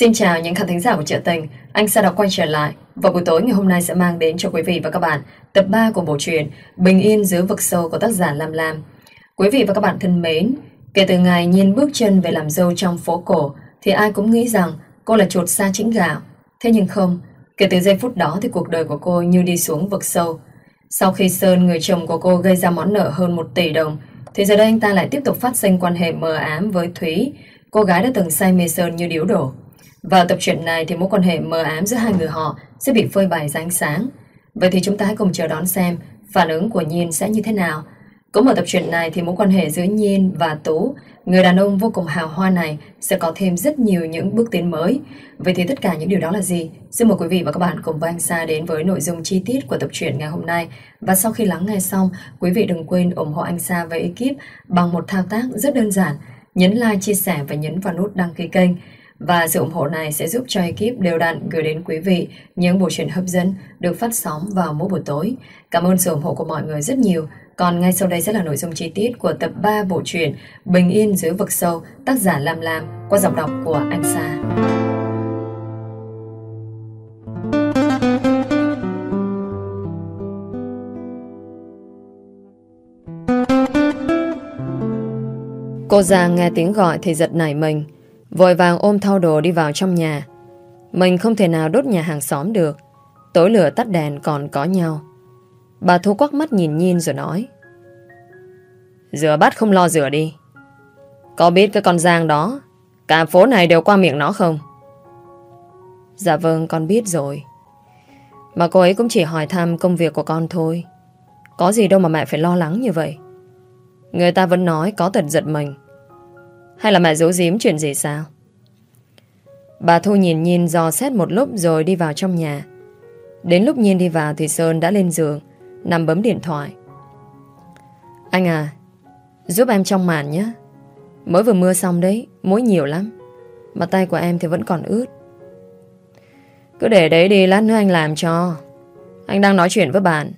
Xin chào những khán thính giả của Trợ Tình. Anh sẽ đọc quay trở lại. Và buổi tối ngày hôm nay sẽ mang đến cho quý vị và các bạn tập 3 của bộ truyện Bình Yên dưới vực sâu của tác giả Lam Lam. Quý vị và các bạn thân mến, kể từ ngày nhìn bước chân về làm dâu trong phố cổ thì ai cũng nghĩ rằng cô là chuột xa chính gạo. Thế nhưng không, kể từ giây phút đó thì cuộc đời của cô như đi xuống vực sâu. Sau khi Sơn, người chồng của cô gây ra món nợ hơn 1 tỷ đồng, thì giờ đây anh ta lại tiếp tục phát sinh quan hệ mờ ám với Thúy, cô gái đã từng say mê Sơn như điếu đổ. Vào tập truyện này thì mối quan hệ mờ ám giữa hai người họ sẽ bị phơi bày ra ánh sáng. Vậy thì chúng ta hãy cùng chờ đón xem phản ứng của Nhiên sẽ như thế nào. Cũng ở tập truyện này thì mối quan hệ giữa Nhiên và Tú, người đàn ông vô cùng hào hoa này sẽ có thêm rất nhiều những bước tiến mới. Vậy thì tất cả những điều đó là gì? Xin mời quý vị và các bạn cùng với anh Sa đến với nội dung chi tiết của tập truyện ngày hôm nay. Và sau khi lắng nghe xong, quý vị đừng quên ủng hộ anh Sa và ekip bằng một thao tác rất đơn giản. Nhấn like, chia sẻ và nhấn vào nút đăng ký kênh. Và sự ủng hộ này sẽ giúp cho ekip đều đặn gửi đến quý vị những bộ truyện hấp dẫn được phát sóng vào mỗi buổi tối. Cảm ơn sự ủng hộ của mọi người rất nhiều. Còn ngay sau đây sẽ là nội dung chi tiết của tập 3 bộ truyện Bình Yên dưới vực sâu, tác giả Lam Lam qua giọng đọc của anh Sa. Cô già nghe tiếng gọi thì giật nảy mình. Vội vàng ôm thao đồ đi vào trong nhà. Mình không thể nào đốt nhà hàng xóm được. Tối lửa tắt đèn còn có nhau. Bà Thu quắc mắt nhìn nhìn rồi nói, Rửa bát không lo rửa đi. Có biết cái con Giang đó, Cả phố này đều qua miệng nó không? Dạ vâng con biết rồi. Mà cô ấy cũng chỉ hỏi thăm công việc của con thôi. Có gì đâu mà mẹ phải lo lắng như vậy. Người ta vẫn nói có tật giật mình hay là mẹ giấu giếm chuyện gì sao? Bà Thu nhìn nhìn dò xét một lúc rồi đi vào trong nhà. Đến lúc Nhiên đi vào thì Sơn đã lên giường, nằm bấm điện thoại. Anh à, giúp em trong màn nhé. Mới vừa mưa xong đấy, muối nhiều lắm. Mà tay của em thì vẫn còn ướt. Cứ để đấy đi, lát nữa anh làm cho. Anh đang nói chuyện với bạn.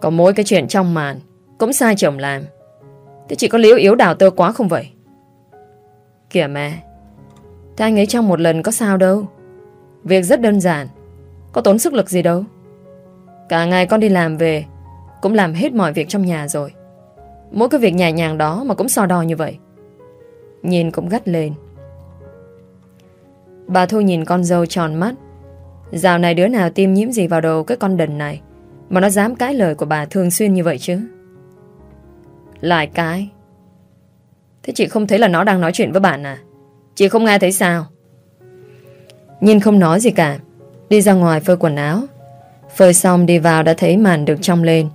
Có mỗi cái chuyện trong màn, cũng sai chồng làm. Thế chỉ có liễu yếu đào tơ quá không vậy? Kìa mẹ, Thế anh ấy trong một lần có sao đâu. Việc rất đơn giản, Có tốn sức lực gì đâu. Cả ngày con đi làm về, Cũng làm hết mọi việc trong nhà rồi. Mỗi cái việc nhẹ nhàng đó mà cũng so đo như vậy. Nhìn cũng gắt lên. Bà Thu nhìn con dâu tròn mắt. Dạo này đứa nào tim nhiễm gì vào đầu cái con đần này Mà nó dám cãi lời của bà thường xuyên như vậy chứ? Lại cái. Thế chị không thấy là nó đang nói chuyện với bạn à? Chị không nghe thấy sao? Nhìn không nói gì cả. Đi ra ngoài phơi quần áo. Phơi xong đi vào đã thấy màn được trong lên.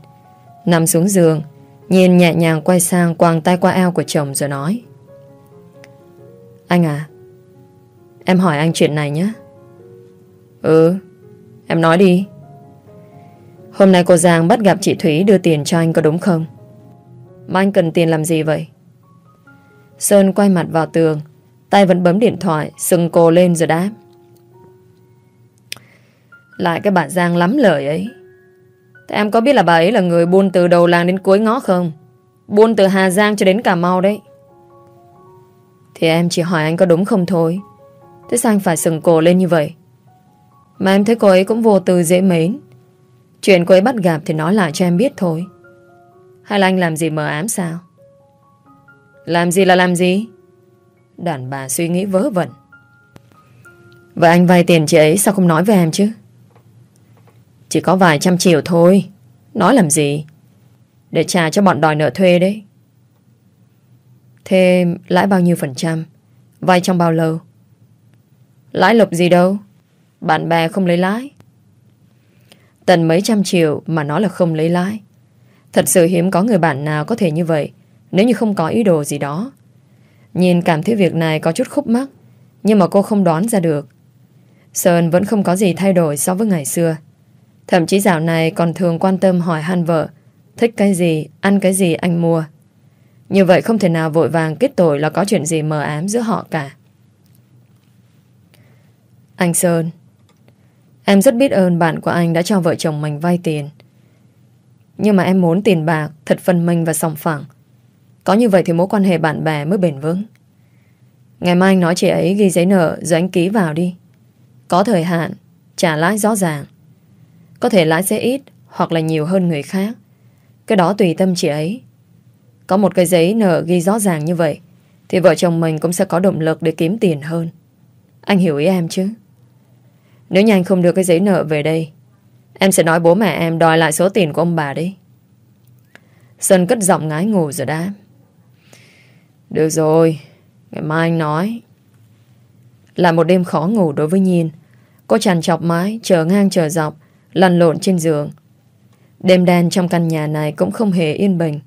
Nằm xuống giường, Nhìn nhẹ nhàng quay sang quàng tay qua eo của chồng rồi nói. Anh à Em hỏi anh chuyện này nhé. Ừ Em nói đi. Hôm nay cô Giang bắt gặp chị Thúy đưa tiền cho anh có đúng không? Mà anh cần tiền làm gì vậy? Sơn quay mặt vào tường, Tay vẫn bấm điện thoại, Sừng cô lên rồi đáp. Lại cái bà Giang lắm lời ấy. Thế em có biết là bà ấy là người buôn từ đầu làng đến cuối ngõ không? Buôn từ Hà Giang cho đến Cà Mau đấy. Thì em chỉ hỏi anh có đúng không thôi. Thế sao anh phải sừng cổ lên như vậy? Mà em thấy cô ấy cũng vô tư dễ mến. Chuyện cô ấy bắt gặp thì nói lại cho em biết thôi hay là anh làm gì mờ ám sao? Làm gì là làm gì? Đàn bà suy nghĩ vớ vẩn. Vậy anh vay tiền chị ấy sao không nói với em chứ? Chỉ có vài trăm triệu thôi. Nói làm gì? Để trả cho bọn đòi nợ thuê đấy. Thế lãi bao nhiêu phần trăm? Vay trong bao lâu? Lãi lộc gì đâu? Bạn bè không lấy lãi. Tần mấy trăm triệu mà nói là không lấy lãi. Thật sự hiếm có người bạn nào có thể như vậy Nếu như không có ý đồ gì đó. Nhìn cảm thấy việc này có chút khúc mắc Nhưng mà cô không đoán ra được. Sơn vẫn không có gì thay đổi so với ngày xưa. Thậm chí dạo này còn thường quan tâm hỏi han vợ Thích cái gì, ăn cái gì anh mua? Như vậy không thể nào vội vàng kết tội là có chuyện gì mờ ám giữa họ cả. Anh Sơn Em rất biết ơn bạn của anh đã cho vợ chồng mình vay tiền nhưng mà em muốn tiền bạc Thật phân minh và sòng phẳng Có như vậy thì mối quan hệ bạn bè mới bền vững Ngày mai anh nói chị ấy ghi giấy nợ rồi anh ký vào đi. Có thời hạn, trả lãi rõ ràng. Có thể lãi sẽ ít hoặc là nhiều hơn người khác. Cái đó tùy tâm chị ấy. Có một cái giấy nợ ghi rõ ràng như vậy thì vợ chồng mình cũng sẽ có động lực để kiếm tiền hơn. Anh hiểu ý em chứ? Nếu như anh không đưa cái giấy nợ về đây Em sẽ nói bố mẹ em đòi lại số tiền của ông bà đi. Sơn cất giọng ngái ngủ rồi đáp. Được rồi, Ngày mai anh nói. Là một đêm khó ngủ đối với Nhiên. Cô tràn chọc mái Chờ ngang chờ dọc, Lăn lộn trên giường. Đêm đen trong căn nhà này cũng không hề yên bình.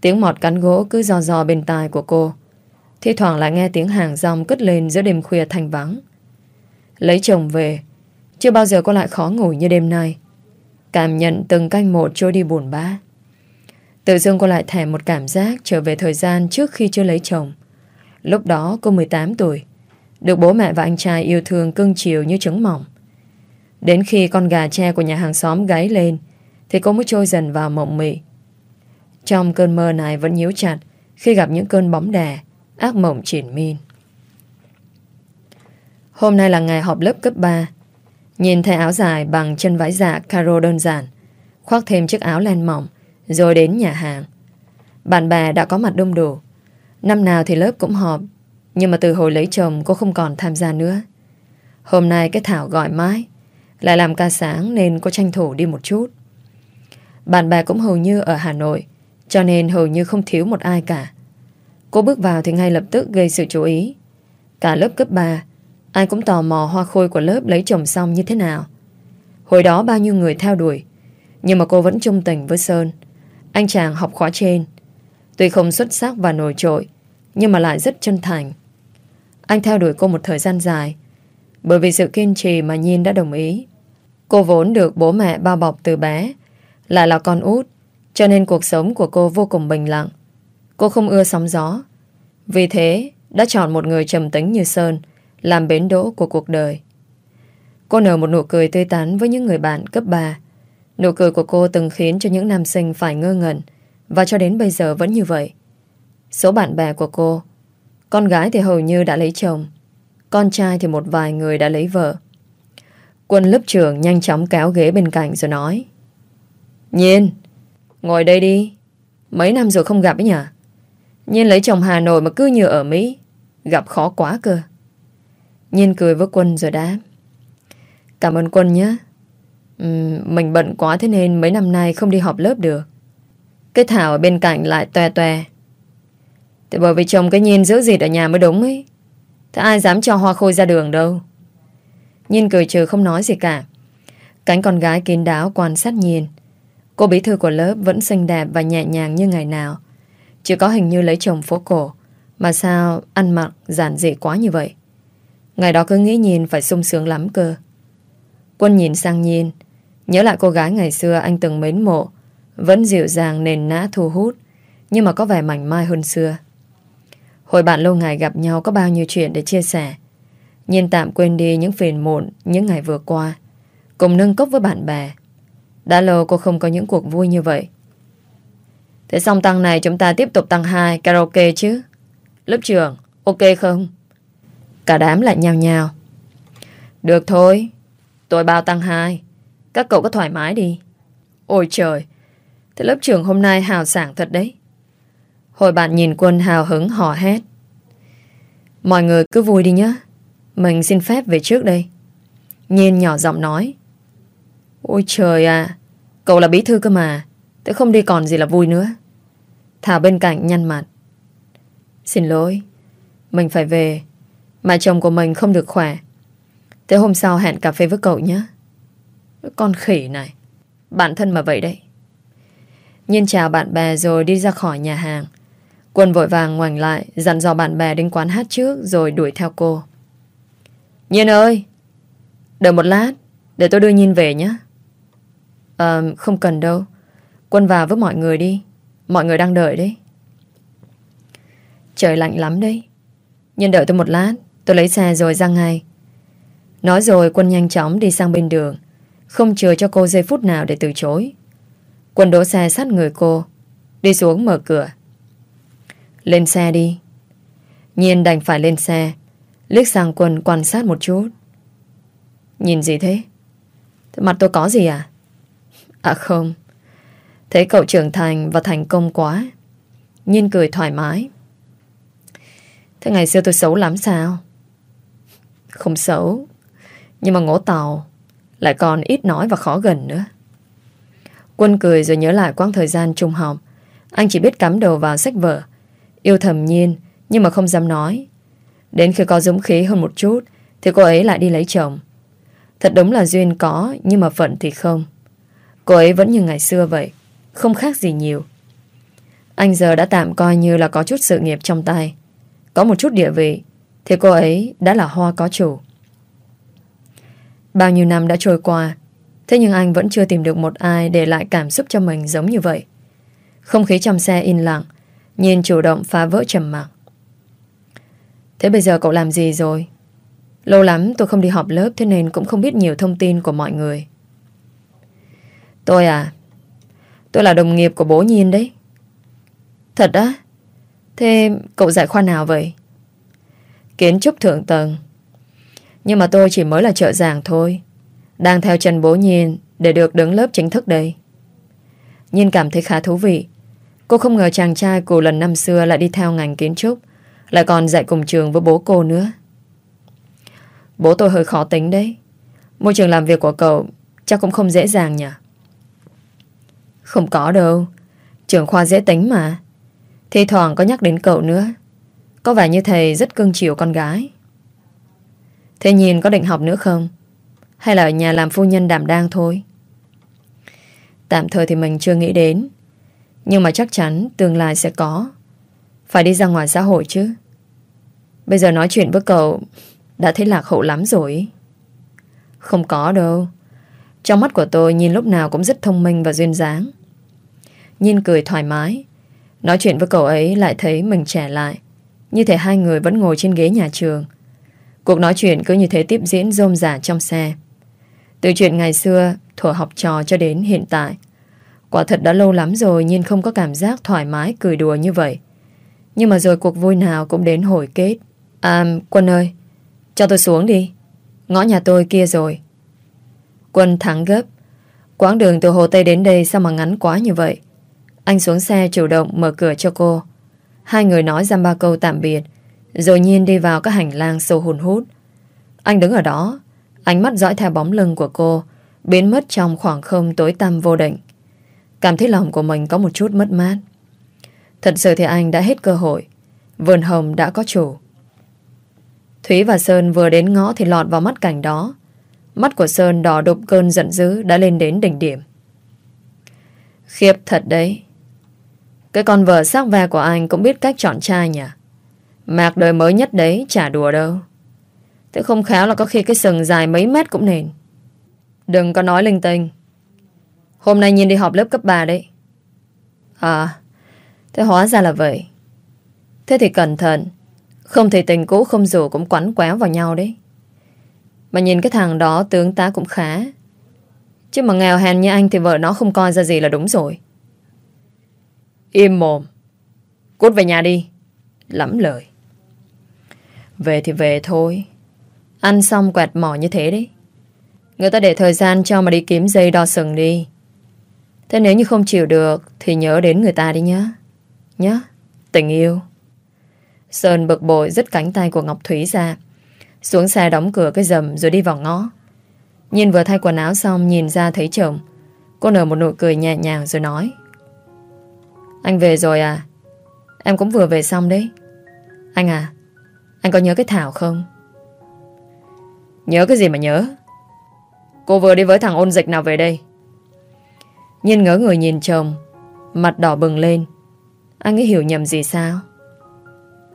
Tiếng mọt cắn gỗ cứ giò giò bên tai của cô. Thì thoảng lại nghe tiếng hàng rong cất lên giữa đêm khuya thanh vắng. Lấy chồng về chưa bao giờ cô lại khó ngủ như đêm nay. Cảm nhận từng canh một trôi đi buồn bã. Tự dưng cô lại thèm một cảm giác Trở về thời gian trước khi chưa lấy chồng. Lúc đó cô 18 tuổi, Được bố mẹ và anh trai yêu thương cưng chiều như trứng mỏng. Đến khi con gà tre của nhà hàng xóm gáy lên, Thì cô mới trôi dần vào mộng mị. Trong cơn mơ này vẫn nhíu chặt Khi gặp những cơn bóng đè, Ác mộng triển min Hôm nay là ngày họp lớp cấp 3 Nhìn thấy áo dài bằng chân váy dạ caro đơn giản, Khoác thêm chiếc áo len mỏng, Rồi đến nhà hàng. Bạn bè đã có mặt đông đủ. Năm nào thì lớp cũng họp, Nhưng mà từ hồi lấy chồng cô không còn tham gia nữa. Hôm nay cái Thảo gọi mãi, Lại làm ca sáng nên cô tranh thủ đi một chút. Bạn bè cũng hầu như ở Hà Nội, Cho nên hầu như không thiếu một ai cả. Cô bước vào thì ngay lập tức gây sự chú ý. Cả lớp cấp 3 Ai cũng tò mò hoa khôi của lớp lấy chồng xong như thế nào. Hồi đó bao nhiêu người theo đuổi. Nhưng mà cô vẫn trung tình với Sơn. Anh chàng học khóa trên. Tuy không xuất sắc và nổi trội, nhưng mà lại rất chân thành. Anh theo đuổi cô một thời gian dài. Bởi vì sự kiên trì mà Nhiên đã đồng ý. Cô vốn được bố mẹ bao bọc từ bé. Lại là con út. Cho nên cuộc sống của cô vô cùng bình lặng. Cô không ưa sóng gió. Vì thế, đã chọn một người trầm tính như Sơn làm bến đỗ của cuộc đời. Cô nở một nụ cười tươi tắn với những người bạn cấp 3. Nụ cười của cô từng khiến cho những nam sinh phải ngơ ngẩn và cho đến bây giờ vẫn như vậy. Số bạn bè của cô con gái thì hầu như đã lấy chồng con trai thì một vài người đã lấy vợ. Quân lớp trưởng nhanh chóng kéo ghế bên cạnh rồi nói Nhiên, ngồi đây đi. Mấy năm rồi không gặp ấy nhỉ? Nhiên lấy chồng Hà Nội mà cứ như ở Mỹ. Gặp khó quá cơ. Nhiên cười với Quân rồi đáp. Cảm ơn Quân nhé. Uhm, Mình bận quá thế nên mấy năm nay không đi họp lớp được. Cái Thảo ở bên cạnh lại toe toe. Thì bởi vì chồng cái Nhiên giữ dịt ở nhà mới đúng ấy. Thế ai dám cho hoa khôi ra đường đâu. Nhiên cười trừ không nói gì cả. Cánh con gái kín đáo quan sát Nhiên. Cô bí thư của lớp vẫn xinh đẹp và nhẹ nhàng như ngày nào. Chỉ có hình như lấy chồng phố cổ. Mà sao ăn mặc giản dị quá như vậy? Ngày đó cứ nghĩ nhìn phải sung sướng lắm cơ. Quân nhìn sang nhìn, Nhớ lại cô gái ngày xưa anh từng mến mộ, Vẫn dịu dàng nền nã thu hút, Nhưng mà có vẻ mảnh mai hơn xưa. Hồi bạn lâu ngày gặp nhau Có bao nhiêu chuyện để chia sẻ. Nhìn tạm quên đi những phiền muộn Những ngày vừa qua, Cùng nâng cốc với bạn bè. Đã lâu cô không có những cuộc vui như vậy. Thế xong tăng này chúng ta tiếp tục tăng 2 Karaoke chứ? Lớp trưởng, ok không? Cả đám lại nhào nhào. Được thôi, Tôi bao tăng 2 Các cậu có thoải mái đi. Ôi trời, Thế lớp trưởng hôm nay hào sảng thật đấy. Hồi bạn nhìn quân hào hứng hò hét. Mọi người cứ vui đi nhé Mình xin phép về trước đây. Nhiên nhỏ giọng nói. Ôi trời à Cậu là bí thư cơ mà. Thế không đi còn gì là vui nữa. Thảo bên cạnh nhăn mặt. Xin lỗi, Mình phải về mà chồng của mình không được khỏe. Thế hôm sau hẹn cà phê với cậu nhé. Con khỉ này. Bạn thân mà vậy đấy. Nhiên chào bạn bè rồi đi ra khỏi nhà hàng. Quân vội vàng ngoảnh lại Dặn dò bạn bè đến quán hát trước Rồi đuổi theo cô. Nhiên ơi! Đợi một lát Để tôi đưa Nhiên về nhé. À, không cần đâu. Quân vào với mọi người đi. Mọi người đang đợi đấy. Trời lạnh lắm đấy. Nhiên đợi tôi một lát. Tôi lấy xe rồi ra ngay. Nói rồi, quân nhanh chóng đi sang bên đường. Không chờ cho cô giây phút nào để từ chối. Quân đỗ xe sát người cô, Đi xuống mở cửa. Lên xe đi. Nhiên đành phải lên xe, Liếc sang quân quan sát một chút. Nhìn gì thế? Mặt tôi có gì à? À không. Thấy cậu trưởng thành và thành công quá. Nhiên cười thoải mái. Thế ngày xưa tôi xấu lắm sao? Không xấu. Nhưng mà ngỗ tàu, Lại còn ít nói và khó gần nữa. Quân cười rồi nhớ lại quãng thời gian trung học Anh chỉ biết cắm đầu vào sách vở. Yêu thầm nhiên, Nhưng mà không dám nói. Đến khi có dũng khí hơn một chút, Thì cô ấy lại đi lấy chồng. Thật đúng là duyên có, Nhưng mà phận thì không. Cô ấy vẫn như ngày xưa vậy, Không khác gì nhiều. Anh giờ đã tạm coi như là có chút sự nghiệp trong tay. Có một chút địa vị thì cô ấy đã là hoa có chủ. Bao nhiêu năm đã trôi qua, Thế nhưng anh vẫn chưa tìm được một ai Để lại cảm xúc cho mình giống như vậy. Không khí trong xe yên lặng, Nhìn chủ động phá vỡ trầm mặc. Thế bây giờ cậu làm gì rồi? Lâu lắm tôi không đi họp lớp, Thế nên cũng không biết nhiều thông tin của mọi người. Tôi à Tôi là đồng nghiệp của bố Nhiên đấy. Thật á? Thế cậu dạy khoa nào vậy? Kiến trúc thượng tầng. Nhưng mà tôi chỉ mới là trợ giảng thôi. Đang theo chân bố Nhiên Để được đứng lớp chính thức đây. Nhiên cảm thấy khá thú vị. Cô không ngờ chàng trai của lần năm xưa Lại đi theo ngành kiến trúc, Lại còn dạy cùng trường với bố cô nữa. Bố tôi hơi khó tính đấy. Môi trường làm việc của cậu Chắc cũng không dễ dàng nhỉ? Không có đâu. Trường khoa dễ tính mà. Thì thoảng có nhắc đến cậu nữa. Có vẻ như thầy rất cưng chiều con gái. Thế nhìn có định học nữa không? Hay là ở nhà làm phu nhân đảm đang thôi? Tạm thời thì mình chưa nghĩ đến. Nhưng mà chắc chắn tương lai sẽ có. Phải đi ra ngoài xã hội chứ. Bây giờ nói chuyện với cậu đã thấy lạc hậu lắm rồi. Không có đâu. Trong mắt của tôi nhìn lúc nào cũng rất thông minh và duyên dáng. Nhìn cười thoải mái. Nói chuyện với cậu ấy lại thấy mình trẻ lại. Như thể hai người vẫn ngồi trên ghế nhà trường. Cuộc nói chuyện cứ như thế tiếp diễn rôm rả trong xe. Từ chuyện ngày xưa, Thuở học trò cho đến hiện tại, Quả thật đã lâu lắm rồi nhưng không có cảm giác thoải mái, cười đùa như vậy. Nhưng mà rồi cuộc vui nào cũng đến hồi kết. À Quân ơi, cho tôi xuống đi. Ngõ nhà tôi kia rồi. Quân thắng gấp. Quãng đường từ Hồ Tây đến đây sao mà ngắn quá như vậy? Anh xuống xe chủ động mở cửa cho cô. Hai người nói giam ba câu tạm biệt, Rồi nhiên đi vào các hành lang sâu hồn hút Anh đứng ở đó, Ánh mắt dõi theo bóng lưng của cô, Biến mất trong khoảng không tối tăm vô định Cảm thấy lòng của mình có một chút mất mát Thật sự thì anh đã hết cơ hội, Vườn hồng đã có chủ Thúy và Sơn vừa đến ngõ thì lọt vào mắt cảnh đó. Mắt của Sơn đỏ đục cơn giận dữ đã lên đến đỉnh điểm. Khiếp thật đấy. Cái con vợ sắc ve của anh cũng biết cách chọn trai nhỉ. Mạc đời mới nhất đấy chả đùa đâu. Thế không khéo là có khi cái sừng dài mấy mét cũng nền. Đừng có nói linh tinh. Hôm nay nhìn đi họp lớp cấp 3 đấy. À, thế hóa ra là vậy. Thế thì cẩn thận. Không thể tình cũ không dù cũng quắn quéo vào nhau đấy. Mà nhìn cái thằng đó tướng tá cũng khá. Chứ mà nghèo hèn như anh thì vợ nó không coi ra gì là đúng rồi. Im mồm. Cút về nhà đi. Lắm lời. Về thì về thôi. Ăn xong quẹt mỏ như thế đấy. Người ta để thời gian cho mà đi kiếm dây đo sừng đi. Thế nếu như không chịu được, thì nhớ đến người ta đi nhá. Nhá. Tình yêu. Sơn bực bội dứt cánh tay của Ngọc Thúy ra Xuống xe đóng cửa cái rầm rồi đi vào ngõ Nhìn vừa thay quần áo xong, Nhìn ra thấy chồng Cô nở một nụ cười nhẹ nhàng rồi nói anh về rồi à? Em cũng vừa về xong đấy. Anh à Anh có nhớ cái Thảo không? Nhớ cái gì mà nhớ? Cô vừa đi với thằng ôn dịch nào về đây? Nhiên ngỡ người nhìn chồng, Mặt đỏ bừng lên. Anh ấy hiểu nhầm gì sao?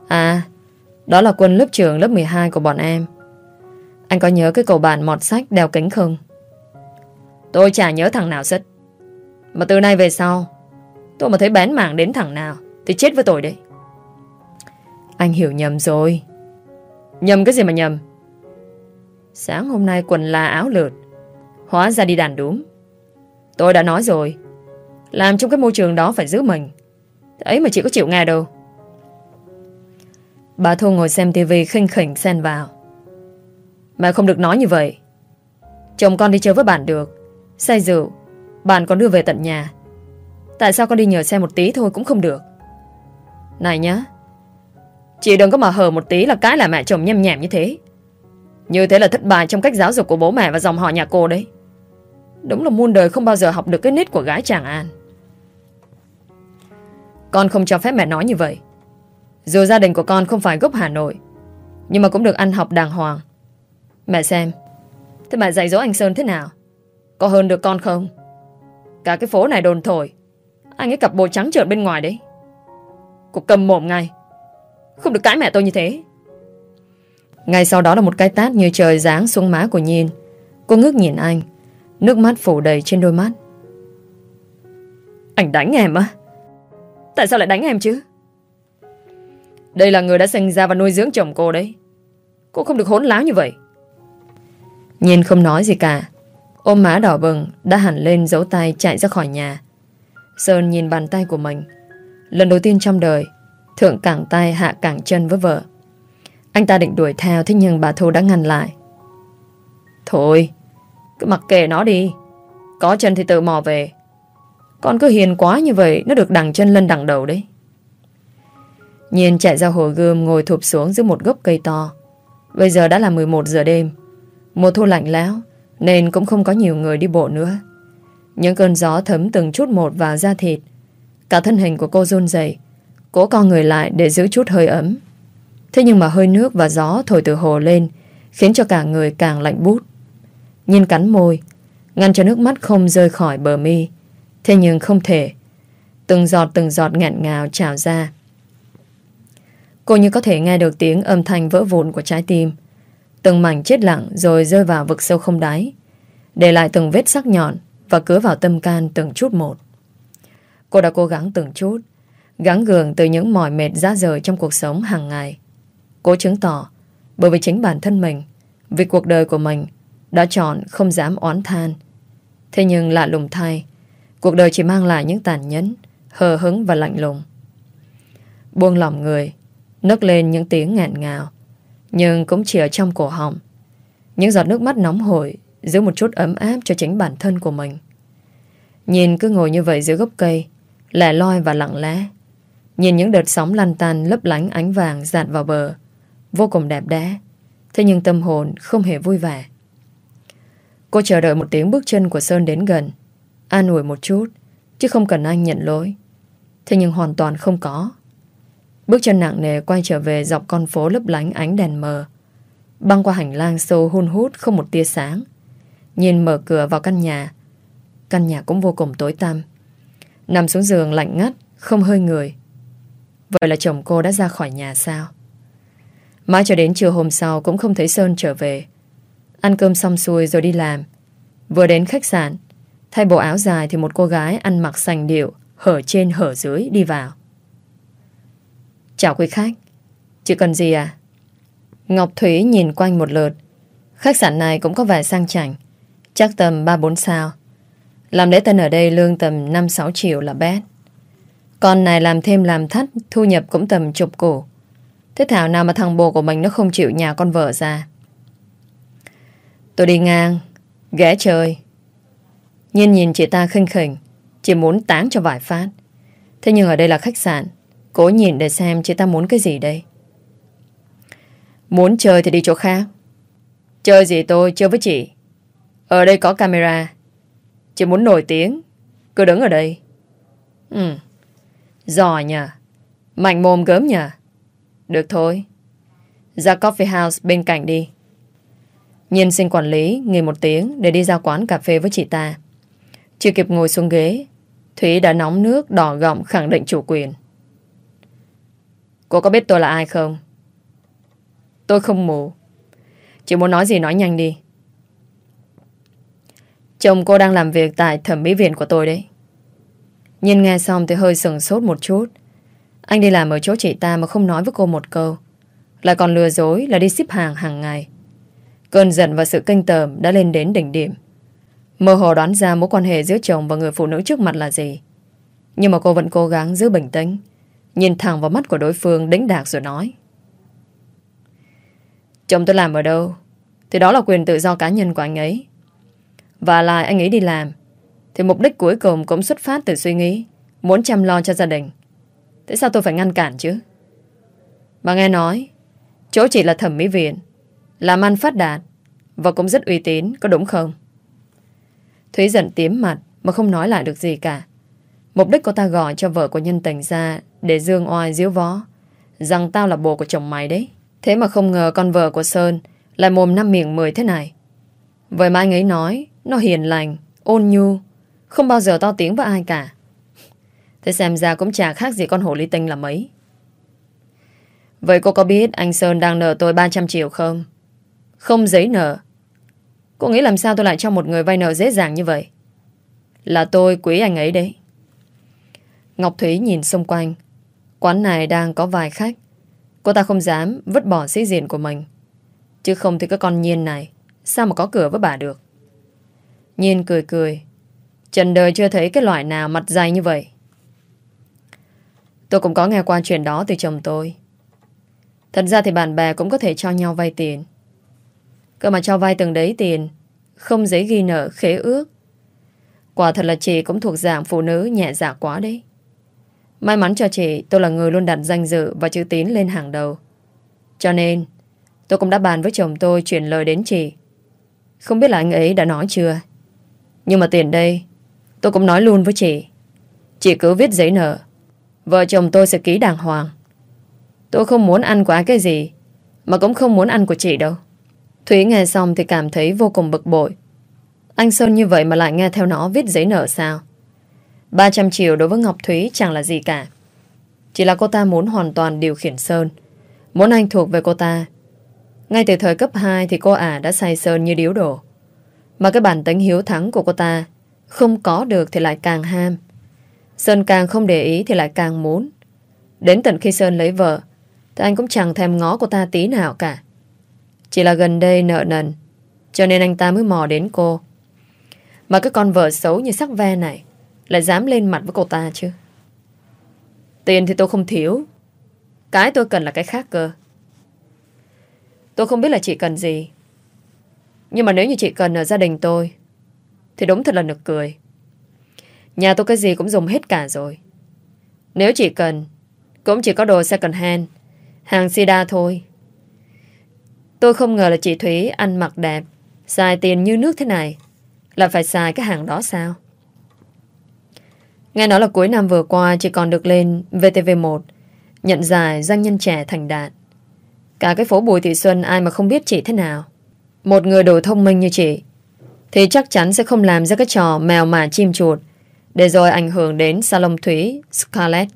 À Đó là quân lớp trưởng lớp 12 của bọn em. Anh có nhớ cái cậu bạn mọt sách đeo kính không? Tôi chả nhớ thằng nào xích. Mà từ nay về sau Tôi mà thấy bén mảng đến thằng nào Thì chết với tôi đấy Anh hiểu nhầm rồi Nhầm cái gì mà nhầm Sáng hôm nay quần là áo lượt Hóa ra đi đàn đúng Tôi đã nói rồi Làm trong cái môi trường đó phải giữ mình Ấy mà chị có chịu nghe đâu Bà Thu ngồi xem tivi khinh khỉnh xen vào. Mẹ không được nói như vậy. Chồng con đi chơi với bạn được. Say rượu, bạn còn đưa về tận nhà. Tại sao con đi nhờ xe một tí thôi cũng không được? Này nhá, chị đừng có mà hờ một tí là cái là mẹ chồng nhem nhẹm như thế. Như thế là thất bại trong cách giáo dục của bố mẹ và dòng họ nhà cô đấy. Đúng là muôn đời không bao giờ học được cái nết của gái chàng An. Con không cho phép mẹ nói như vậy. Dù gia đình của con không phải gốc Hà Nội, nhưng mà cũng được ăn học đàng hoàng. Mẹ xem, thế mẹ dạy dỗ anh Sơn thế nào? Có hơn được con không? Cả cái phố này đồn thổi, anh ấy cặp bồ trắng trợn bên ngoài đấy. Cô cầm mồm ngay. Không được cãi mẹ tôi như thế. Ngay sau đó là một cái tát như trời giáng xuống má của Nhiên. Cô ngước nhìn anh, nước mắt phủ đầy trên đôi mắt. Anh đánh em á? Tại sao lại đánh em chứ? Đây là người đã sinh ra và nuôi dưỡng chồng cô đấy. Cô không được hỗn láo như vậy. Nhiên không nói gì cả. Ôm má đỏ bừng đã hẳn lên giấu tay chạy ra khỏi nhà. Sơn nhìn bàn tay của mình. Lần đầu tiên trong đời, thượng cẳng tay hạ cẳng chân với vợ. Anh ta định đuổi theo thế nhưng bà Thu đã ngăn lại. Thôi, cứ mặc kệ nó đi. Có chân thì tự mò về. Con cứ hiền quá như vậy Nó được đằng chân lên đằng đầu đấy Nhiên chạy ra hồ gươm Ngồi thụp xuống giữa một gốc cây to Bây giờ đã là 11 giờ đêm Mùa thu lạnh lẽo Nên cũng không có nhiều người đi bộ nữa những cơn gió thấm từng chút một vào da thịt. Cả thân hình của cô run rẩy, Cố co người lại để giữ chút hơi ấm. Thế nhưng mà hơi nước và gió thổi từ hồ lên Khiến cho cả người càng lạnh bút Nhiên cắn môi Ngăn cho nước mắt không rơi khỏi bờ mi. Thế nhưng không thể. Từng giọt từng giọt ngạn ngào trào ra. Cô như có thể nghe được tiếng âm thanh vỡ vụn của trái tim. Từng mảnh chết lặng rồi rơi vào vực sâu không đáy. Để lại từng vết sắc nhọn. Và cứa vào tâm can từng chút một Cô đã cố gắng từng chút Gắng gường từ những mỏi mệt ra rời trong cuộc sống hàng ngày Cố chứng tỏ Bởi vì chính bản thân mình Vì cuộc đời của mình Đã chọn không dám oán than Thế nhưng lạ lùng thay Cuộc đời chỉ mang lại những tàn nhẫn, hờ hứng và lạnh lùng. Buông lòng người, nấc lên những tiếng ngạn ngào, nhưng cũng chỉ ở trong cổ họng. Những giọt nước mắt nóng hổi giữ một chút ấm áp cho chính bản thân của mình. Nhìn cứ ngồi như vậy giữa gốc cây, lẻ loi và lặng lẽ. Nhìn những đợt sóng lăn tan lấp lánh ánh vàng dạt vào bờ, vô cùng đẹp đẽ. Thế nhưng tâm hồn không hề vui vẻ. Cô chờ đợi một tiếng bước chân của Sơn đến gần. An ủi một chút Chứ không cần anh nhận lỗi Thế nhưng hoàn toàn không có Bước chân nặng nề quay trở về dọc con phố lấp lánh ánh đèn mờ Băng qua hành lang sâu hun hút không một tia sáng Nhìn mở cửa vào căn nhà. Căn nhà cũng vô cùng tối tăm. Nằm xuống giường lạnh ngắt Không hơi người. Vậy là chồng cô đã ra khỏi nhà sao? Mãi cho đến trưa hôm sau Cũng không thấy Sơn trở về. Ăn cơm xong xuôi rồi đi làm. Vừa đến khách sạn Thay bộ áo dài thì một cô gái ăn mặc sành điệu, hở trên hở dưới đi vào. Chào quý khách, chị cần gì à? Ngọc Thúy nhìn quanh một lượt. Khách sạn này cũng có vẻ sang chảnh, chắc tầm 3-4 sao. Làm lễ tân ở đây lương tầm 5-6 triệu là bét. con này làm thêm làm thắt, thu nhập cũng tầm chục củ. Thế thảo nào mà thằng bồ của mình nó không chịu nhà con vợ ra. Tôi đi ngang, ghé chơi, Nhiên nhìn chị ta khinh khỉnh Chỉ muốn táng cho vài phát Thế nhưng ở đây là khách sạn Cố nhìn để xem chị ta muốn cái gì đây Muốn chơi thì đi chỗ khác Chơi gì tôi chơi với chị ở đây có camera. Chị muốn nổi tiếng. Cứ đứng ở đây. Ừ. Giỏi nhờ. Mạnh mồm gớm nhờ. Được thôi. Ra coffee house bên cạnh đi. Nhiên xin quản lý, nghỉ một tiếng để đi ra quán cà phê với chị ta. Chưa kịp ngồi xuống ghế, Thúy đã nóng nước đỏ gọng khẳng định chủ quyền. Cô có biết tôi là ai không? Tôi không mù. Chỉ muốn nói gì nói nhanh đi. Chồng cô đang làm việc tại thẩm mỹ viện của tôi đấy Nhìn nghe xong thì hơi sừng sốt một chút Anh đi làm ở chỗ chị ta mà không nói với cô một câu Lại còn lừa dối là đi ship hàng hàng ngày Cơn giận và sự kinh tởm đã lên đến đỉnh điểm Mơ hồ đoán ra mối quan hệ giữa chồng và người phụ nữ trước mặt là gì. Nhưng mà cô vẫn cố gắng giữ bình tĩnh. Nhìn thẳng vào mắt của đối phương đĩnh đạc rồi nói. Chồng tôi làm ở đâu Thì đó là quyền tự do cá nhân của anh ấy và lại anh ấy đi làm. Thì mục đích cuối cùng cũng xuất phát từ suy nghĩ Muốn chăm lo cho gia đình. Thế sao tôi phải ngăn cản chứ? Bà nghe nói Chỗ chỉ là thẩm mỹ viện Làm ăn phát đạt Và cũng rất uy tín, có đúng không? Thúy giận tím mặt Mà không nói lại được gì cả. Mục đích cô ta gọi cho vợ của nhân tình ra Để dương oai diếu vó Rằng tao là bồ của chồng mày đấy. Thế mà không ngờ con vợ của Sơn Lại mồm năm miệng mười thế này. Vậy mà anh ấy nói nó hiền lành, ôn nhu Không bao giờ to tiếng với ai cả. Thế xem ra cũng chả khác gì con hổ ly tinh là mấy. Vậy cô có biết anh Sơn đang nợ tôi 300 triệu không? Không giấy nợ. Cô nghĩ làm sao tôi lại cho một người vay nợ dễ dàng như vậy? Là tôi quý anh ấy đấy. Ngọc Thúy nhìn xung quanh. Quán này đang có vài khách. Cô ta không dám vứt bỏ sĩ diện của mình. Chứ không thì cái con Nhiên này Sao mà có cửa với bà được? Nhiên cười cười. Trần đời chưa thấy cái loại nào mặt dày như vậy. Tôi cũng có nghe qua chuyện đó từ chồng tôi. Thật ra thì bạn bè cũng có thể cho nhau vay tiền. Cơ mà cho vay từng đấy tiền, Không giấy ghi nợ, khế ước. Quả thật là chị cũng thuộc dạng phụ nữ nhẹ dạ quá đấy. May mắn cho chị, Tôi là người luôn đặt danh dự và chữ tín lên hàng đầu. Cho nên, Tôi cũng đã bàn với chồng tôi chuyển lời đến chị. Không biết là anh ấy đã nói chưa? Nhưng mà tiền đây, Tôi cũng nói luôn với chị. Chị cứ viết giấy nợ. Vợ chồng tôi sẽ ký đàng hoàng. Tôi không muốn ăn của ai cái gì, Mà cũng không muốn ăn của chị đâu. Thúy nghe xong thì cảm thấy vô cùng bực bội. Anh Sơn như vậy mà lại nghe theo nó viết giấy nợ sao? 300 triệu đối với Ngọc Thúy chẳng là gì cả. Chỉ là cô ta muốn hoàn toàn điều khiển Sơn. Muốn anh thuộc về cô ta. Ngay từ thời cấp 2 thì cô ả đã say Sơn như điếu đổ. Mà cái bản tính hiếu thắng của cô ta Không có được thì lại càng ham. Sơn càng không để ý thì lại càng muốn. Đến tận khi Sơn lấy vợ, Thì anh cũng chẳng thèm ngó cô ta tí nào cả. Chỉ là gần đây nợ nần, Cho nên anh ta mới mò đến cô. Mà cái con vợ xấu như sắc ve này Lại dám lên mặt với cô ta chứ? Tiền thì tôi không thiếu. Cái tôi cần là cái khác cơ. Tôi không biết là chị cần gì. Nhưng mà nếu như chị cần ở gia đình tôi, Thì đúng thật là nực cười. Nhà tôi cái gì cũng dùng hết cả rồi. Nếu chị cần, Cũng chỉ có đồ second hand, Hàng sida thôi. Tôi không ngờ là chị Thúy ăn mặc đẹp, Xài tiền như nước thế này, Là phải xài cái hàng đó sao? Nghe nói là cuối năm vừa qua Chị còn được lên VTV1 Nhận giải doanh nhân trẻ thành đạt. Cả cái phố Bùi Thị Xuân Ai mà không biết chị thế nào. Một người đủ thông minh như chị, Thì chắc chắn sẽ không làm ra cái trò Mèo mà chim chuột, để rồi ảnh hưởng đến salon Thúy, Scarlett.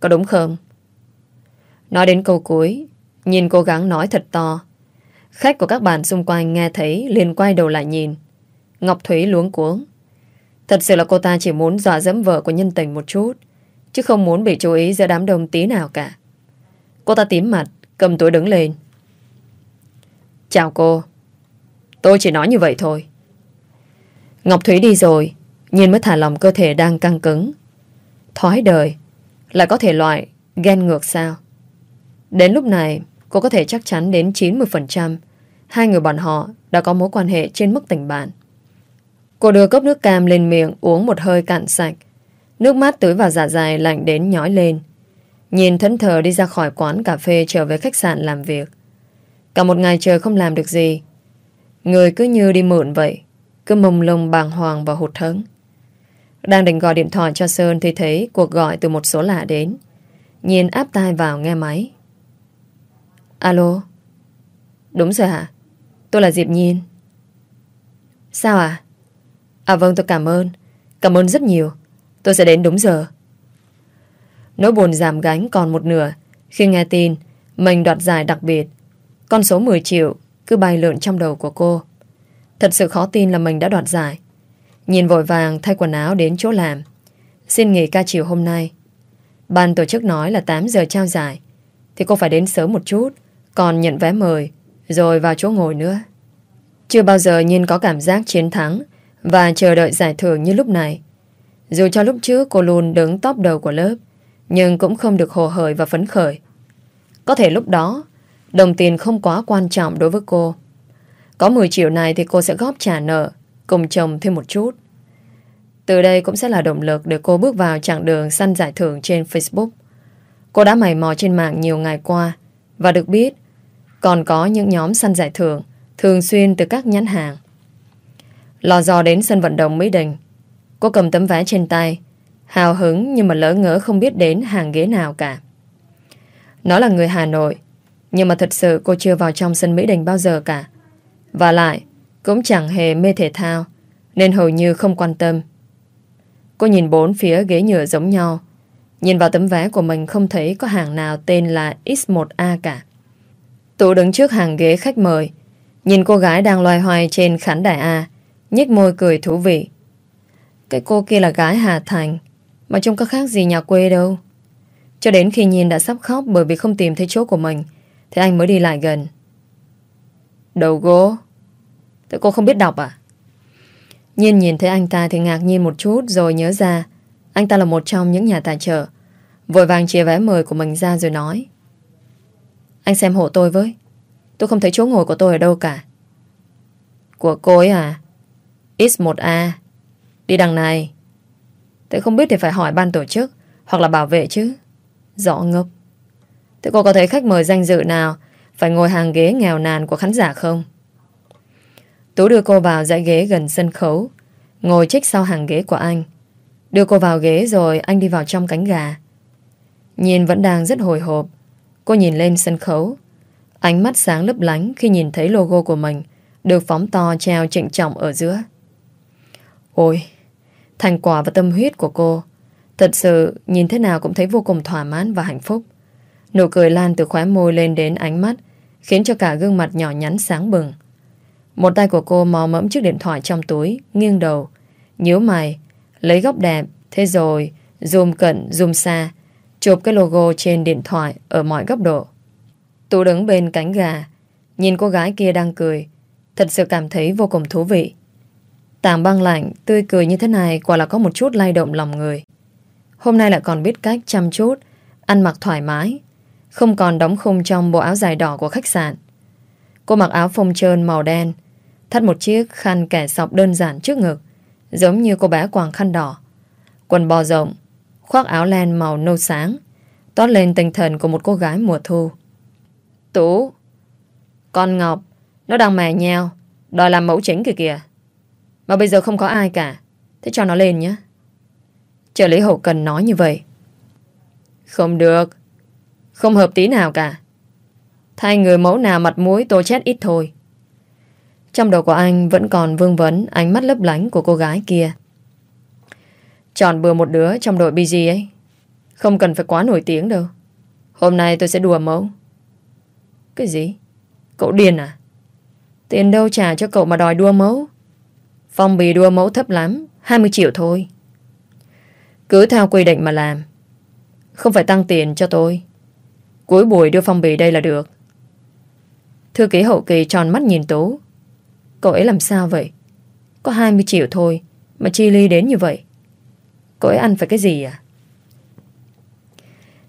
Có đúng không? Nói đến câu cuối, Nhìn cố gắng nói thật to. Khách của các bàn xung quanh nghe thấy liền quay đầu lại nhìn. Ngọc Thúy luống cuống. Thật sự là cô ta chỉ muốn dọa dẫm vợ của nhân tình một chút, Chứ không muốn bị chú ý giữa đám đông tí nào cả. Cô ta tím mặt, Cầm túi đứng lên. Chào cô. Tôi chỉ nói như vậy thôi. Ngọc Thúy đi rồi Nhiên mới thả lòng cơ thể đang căng cứng. Thói đời, Lại có thể loại ghen ngược sao? Đến lúc này, Cô có thể chắc chắn đến 90% Hai người bọn họ đã có mối quan hệ trên mức tình bạn. Cô đưa cốc nước cam lên miệng Uống một hơi cạn sạch. Nước mát tưới vào dạ dày lạnh đến nhói lên. Nhìn thẫn thờ đi ra khỏi quán cà phê Trở về khách sạn làm việc. Cả một ngày trời không làm được gì Người cứ như đi mượn vậy, Cứ mông lung bàng hoàng và hụt hẫng đang định gọi điện thoại cho Sơn thì thấy cuộc gọi từ một số lạ đến. Nhiên áp tai vào nghe máy. Alo? Đúng rồi hả? Tôi là Diệp Nhiên. Sao à? À vâng tôi cảm ơn. Cảm ơn rất nhiều. Tôi sẽ đến đúng giờ. Nỗi buồn giảm gánh còn một nửa khi nghe tin mình đoạt giải đặc biệt. Con số 10 triệu cứ bay lượn trong đầu của cô. Thật sự khó tin là mình đã đoạt giải. Nhìn vội vàng thay quần áo đến chỗ làm. Xin nghỉ ca chiều hôm nay. Ban tổ chức nói là 8 giờ trao giải. Thì cô phải đến sớm một chút, Còn nhận vé mời, Rồi vào chỗ ngồi nữa. Chưa bao giờ Nhiên có cảm giác chiến thắng Và chờ đợi giải thưởng như lúc này. Dù cho lúc trước cô luôn đứng top đầu của lớp, Nhưng cũng không được hồ hởi và phấn khởi. Có thể lúc đó Đồng tiền không quá quan trọng đối với cô. Có 10 triệu này thì cô sẽ góp trả nợ, cùng chồng thêm một chút. Từ đây cũng sẽ là động lực để cô bước vào chặng đường săn giải thưởng trên Facebook. Cô đã mày mò trên mạng nhiều ngày qua và được biết còn có những nhóm săn giải thưởng thường xuyên từ các nhãn hàng. Lò dò đến sân vận động Mỹ Đình. Cô cầm tấm vé trên tay, hào hứng nhưng mà lỡ ngỡ không biết đến hàng ghế nào cả. Nó là người Hà Nội nhưng mà thật sự cô chưa vào trong sân Mỹ Đình bao giờ cả. Và lại, cũng chẳng hề mê thể thao, nên hầu như không quan tâm. Cô nhìn bốn phía ghế nhựa giống nhau Nhìn vào tấm vé của mình không thấy có hàng nào tên là X1A cả. tụ đứng trước hàng ghế khách mời Nhìn cô gái đang loay hoay trên khán đài A, nhếch môi cười thú vị Cái cô kia là gái Hà Thành, Mà trông có khác gì nhà quê đâu Cho đến khi nhìn đã sắp khóc Bởi vì không tìm thấy chỗ của mình thế anh mới đi lại gần. Đầu gỗ. Thế cô không biết đọc à? Nhiên nhìn thấy anh ta thì ngạc nhiên một chút Rồi nhớ ra, Anh ta là một trong những nhà tài trợ. Vội vàng chia vé mời của mình ra rồi nói. Anh xem hộ tôi với. Tôi không thấy chỗ ngồi của tôi ở đâu cả. Của cô ấy à? X1A Đi đằng này. Thế không biết thì phải hỏi ban tổ chức Hoặc là bảo vệ chứ. Rõ ngốc Thế cô có thấy khách mời danh dự nào Phải ngồi hàng ghế nghèo nàn của khán giả không Tú đưa cô vào dãy ghế gần sân khấu Ngồi trích sau hàng ghế của anh Đưa cô vào ghế rồi anh đi vào trong cánh gà Nhìn vẫn đang rất hồi hộp Cô nhìn lên sân khấu Ánh mắt sáng lấp lánh khi nhìn thấy logo của mình được phóng to treo trịnh trọng ở giữa. Ôi, thành quả và tâm huyết của cô thật sự nhìn thế nào cũng thấy vô cùng thỏa mãn và hạnh phúc. Nụ cười lan từ khóe môi lên đến ánh mắt khiến cho cả gương mặt nhỏ nhắn sáng bừng. Một tay của cô mò mẫm chiếc điện thoại trong túi, nghiêng đầu, nhíu mày, lấy góc đẹp, thế rồi zoom cận, zoom xa, chụp cái logo trên điện thoại ở mọi góc độ. Tú đứng bên cánh gà Nhìn cô gái kia đang cười Thật sự cảm thấy vô cùng thú vị Tàng băng lạnh Tươi cười như thế này Quả là có một chút lay động lòng người Hôm nay lại còn biết cách chăm chút Ăn mặc thoải mái không còn đóng khung trong bộ áo dài đỏ của khách sạn. Cô mặc áo phông trơn màu đen, Thắt một chiếc khăn kẻ sọc đơn giản trước ngực, Giống như cô bé quàng khăn đỏ. Quần bò rộng, Khoác áo len màu nâu sáng, Toát lên tinh thần của một cô gái mùa thu. Tú, Con Ngọc, Nó đang mè nheo, Đòi làm mẫu chính kìa kìa. Mà bây giờ không có ai cả, Thế cho nó lên nhé. Trợ lý hậu cần nói như vậy. Không được không hợp tí nào cả Thay người mẫu nào mặt mũi tôi chết ít thôi Trong đầu của anh Vẫn còn vương vấn ánh mắt lấp lánh Của cô gái kia Chọn bừa một đứa trong đội BG ấy Không cần phải quá nổi tiếng đâu Hôm nay tôi sẽ đùa mẫu cái gì? Cậu điên à? Tiền đâu trả cho cậu mà đòi đua mẫu? Phong bì đua mẫu thấp lắm, 20 triệu thôi. Cứ theo quy định mà làm. Không phải tăng tiền cho tôi. Cuối buổi đưa phong bì đây là được. Thư ký hậu kỳ tròn mắt nhìn Tú. Cậu ấy làm sao vậy? Có 20 triệu thôi mà chi ly đến như vậy. Cậu ấy ăn phải cái gì à?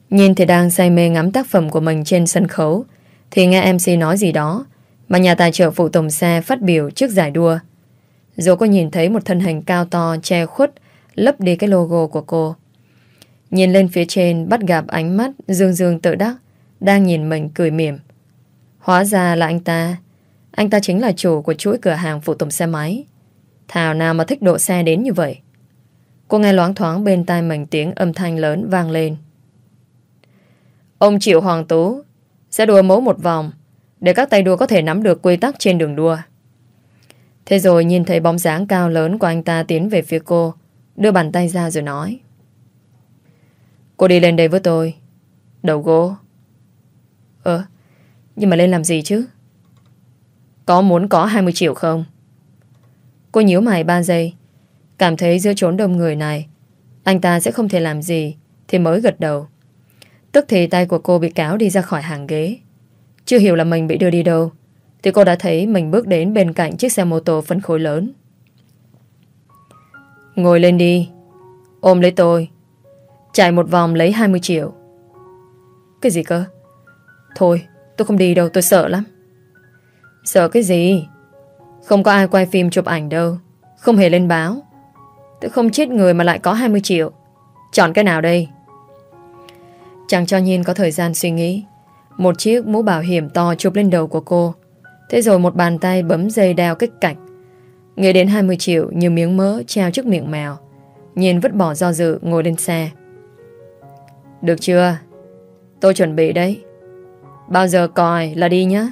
Nhìn thì đang say mê ngắm tác phẩm của mình trên sân khấu, thì nghe MC nói gì đó mà nhà tài trợ phụ tổng xe phát biểu trước giải đua. Dù có nhìn thấy một thân hình cao to, che khuất, lấp đi cái logo của cô. Nhìn lên phía trên bắt gặp ánh mắt dương dương tự đắc đang nhìn mình cười mỉm. Hóa ra là anh ta. Anh ta chính là chủ của chuỗi cửa hàng phụ tùng xe máy. Thảo nào mà thích độ xe đến như vậy. Cô nghe loáng thoáng bên tai mình tiếng âm thanh lớn vang lên. Ông Triệu Hoàng Tú sẽ đua mấu một vòng để các tay đua có thể nắm được quy tắc trên đường đua. Thế rồi nhìn thấy bóng dáng cao lớn của anh ta tiến về phía cô, đưa bàn tay ra rồi nói. Cô đi lên đây với tôi. Đầu gỗ. Ờ, nhưng mà lên làm gì chứ? Có muốn có 20 triệu không? Cô nhíu mày 3 giây, cảm thấy giữa chốn đông người này, anh ta sẽ không thể làm gì, thì mới gật đầu. Tức thì tay của cô bị cáo đi ra khỏi hàng ghế. Chưa hiểu là mình bị đưa đi đâu, thì cô đã thấy mình bước đến bên cạnh chiếc xe mô tô phân khối lớn. Ngồi lên đi, ôm lấy tôi, chạy một vòng lấy 20 triệu. Cái gì cơ? Thôi, Tôi không đi đâu tôi sợ lắm. Sợ cái gì? Không có ai quay phim chụp ảnh đâu. Không hề lên báo. Tôi không chết người mà lại có 20 triệu. Chọn cái nào đây? Chẳng cho Nhiên có thời gian suy nghĩ. Một chiếc mũ bảo hiểm to chụp lên đầu của cô. Thế rồi một bàn tay bấm dây đeo kích cạch. Nghĩ đến 20 triệu như miếng mỡ treo trước miệng mèo. Nhiên vứt bỏ do dự ngồi lên xe. Được chưa? Tôi chuẩn bị đấy. Bao giờ còi là đi nhá.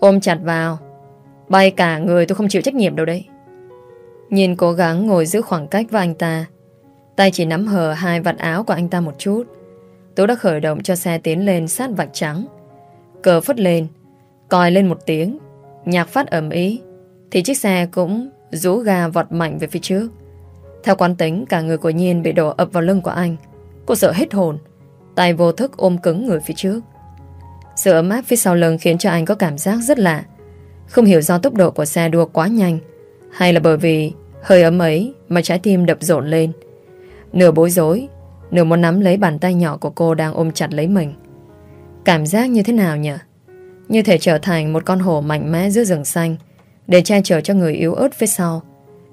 Ôm chặt vào. Bay cả người tôi không chịu trách nhiệm đâu đấy. Nhìn cố gắng ngồi giữ khoảng cách với anh ta. Tay chỉ nắm hờ hai vạt áo của anh ta một chút. Tú đã khởi động cho xe tiến lên sát vạch trắng. Cờ phất lên. Còi lên một tiếng. Nhạc phát ẩm ý Thì chiếc xe cũng rú ga vọt mạnh về phía trước. Theo quán tính, Cả người của Nhiên bị đổ ập vào lưng của anh. Cô sợ hết hồn. Tay vô thức ôm cứng người phía trước. Sự ấm áp phía sau lưng khiến cho anh có cảm giác rất lạ. Không hiểu do tốc độ của xe đua quá nhanh, Hay là bởi vì hơi ấm ấy Mà trái tim đập rộn lên. Nửa bối rối, Nửa muốn nắm lấy bàn tay nhỏ của cô đang ôm chặt lấy mình. Cảm giác như thế nào nhỉ? Như thể trở thành một con hổ mạnh mẽ giữa rừng xanh, Để che chở cho người yếu ớt phía sau,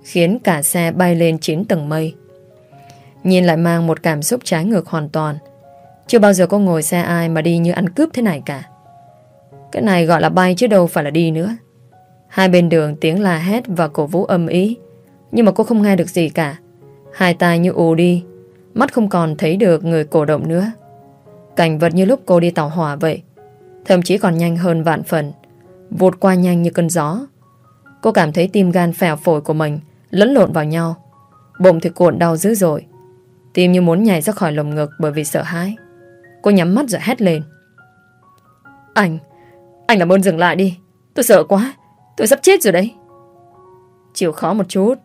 Khiến cả xe bay lên chín tầng mây. Nhìn lại mang một cảm xúc trái ngược hoàn toàn chưa bao giờ có ngồi xe ai mà đi như ăn cướp thế này cả. Cái này gọi là bay chứ đâu phải là đi nữa. Hai bên đường tiếng la hét và cổ vũ âm ý. Nhưng mà cô không nghe được gì cả. Hai tay như ù đi. Mắt không còn thấy được người cổ động nữa. Cảnh vật như lúc cô đi tàu hỏa vậy. Thậm chí còn nhanh hơn vạn phần. Vụt qua nhanh như cơn gió. Cô cảm thấy tim gan phèo phổi của mình lẫn lộn vào nhau. Bụng thì cuộn đau dữ dội. Tim như muốn nhảy ra khỏi lồng ngực bởi vì sợ hãi. Cô nhắm mắt rồi hét lên. Anh Anh làm ơn dừng lại đi. Tôi sợ quá. Tôi sắp chết rồi đấy. Chịu khó một chút.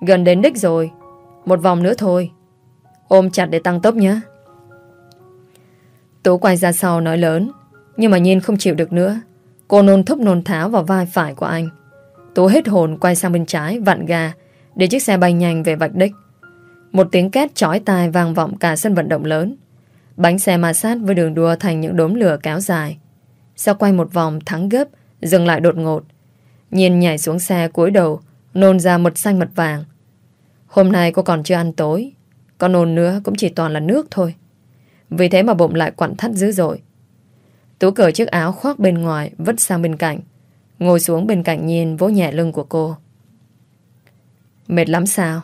Gần đến đích rồi. Một vòng nữa thôi. Ôm chặt để tăng tốc nhé. Tú quay ra sau nói lớn. Nhưng mà Nhiên không chịu được nữa. Cô nôn thúc nôn tháo vào vai phải của anh. Tú hết hồn quay sang bên trái, Vặn ga, Để chiếc xe bay nhanh về vạch đích. Một tiếng két chói tai vang vọng cả sân vận động lớn. Bánh xe ma sát với đường đua thành những đốm lửa kéo dài. Sau quay một vòng thắng gấp, dừng lại đột ngột. Nhiên nhảy xuống xe cúi đầu, nôn ra mật xanh mật vàng. Hôm nay cô còn chưa ăn tối, còn nôn nữa cũng chỉ toàn là nước thôi. Vì thế mà bụng lại quặn thắt dữ dội. Tú cởi chiếc áo khoác bên ngoài, vứt sang bên cạnh. Ngồi xuống bên cạnh Nhiên vỗ nhẹ lưng của cô. Mệt lắm sao?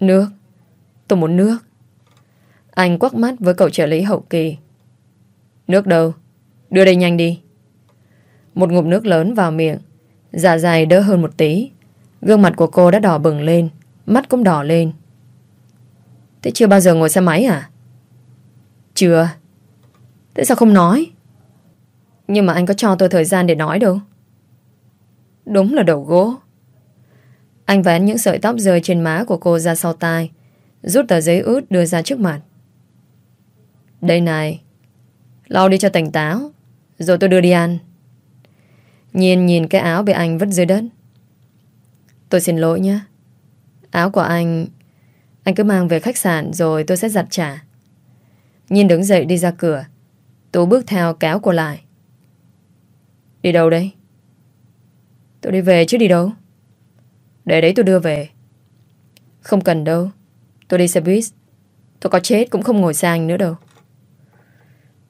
Nước. Tôi muốn nước. Anh quắc mắt với cậu trợ lý hậu kỳ. Nước đâu? Đưa đây nhanh đi. Một ngụm nước lớn vào miệng. Dạ dày đỡ hơn một tí. Gương mặt của cô đã đỏ bừng lên. Mắt cũng đỏ lên. Thế chưa bao giờ ngồi xe máy à? Chưa. Thế sao không nói? Nhưng mà anh có cho tôi thời gian để nói đâu. Đúng là đầu gỗ. Anh vén những sợi tóc rơi trên má của cô ra sau tai. Rút tờ giấy ướt đưa ra trước mặt. Đây này Lau đi cho tỉnh táo, Rồi tôi đưa đi ăn. Nhiên nhìn cái áo bị anh vứt dưới đất. Tôi xin lỗi nhé. Áo của anh Anh cứ mang về khách sạn rồi tôi sẽ giặt trả. Nhiên đứng dậy đi ra cửa, Tú bước theo kéo cô lại. Đi đâu đây? Tôi đi về chứ đi đâu? Để đấy tôi đưa về. Không cần đâu, Tôi đi xe buýt. Tôi có chết cũng không ngồi xa anh nữa đâu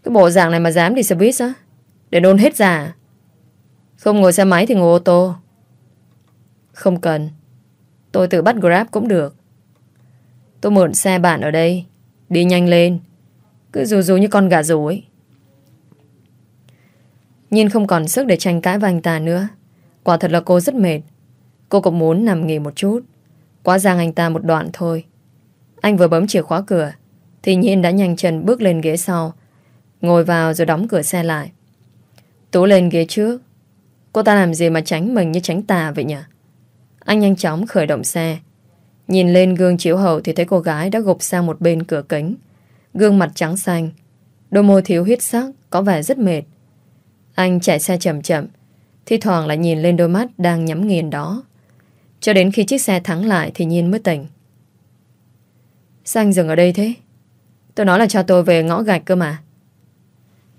cái bộ dạng này mà dám đi xe buýt á? Để nôn hết già, Không ngồi xe máy thì ngồi ô tô. Không cần. Tôi tự bắt Grab cũng được. Tôi mượn xe bạn ở đây. Đi nhanh lên. Cứ rù rù như con gà rù ấy Nhiên không còn sức để tranh cãi với anh ta nữa. Quả thật là cô rất mệt. Cô cũng muốn nằm nghỉ một chút. Quá giang anh ta một đoạn thôi. Anh vừa bấm chìa khóa cửa Thì Nhiên đã nhanh chân bước lên ghế sau. Ngồi vào rồi đóng cửa xe lại. Tú lên ghế trước. Cô ta làm gì mà tránh mình như tránh tà vậy nhỉ? Anh nhanh chóng khởi động xe. Nhìn lên gương chiếu hậu Thì thấy cô gái đã gục sang một bên cửa kính. Gương mặt trắng xanh. Đôi môi thiếu huyết sắc, Có vẻ rất mệt. Anh chạy xe chậm chậm. Thi thoảng lại nhìn lên đôi mắt đang nhắm nghiền đó. Cho đến khi chiếc xe thắng lại Thì Nhiên mới tỉnh. Sao anh dừng ở đây thế. Tôi nói là cho tôi về ngõ gạch cơ mà.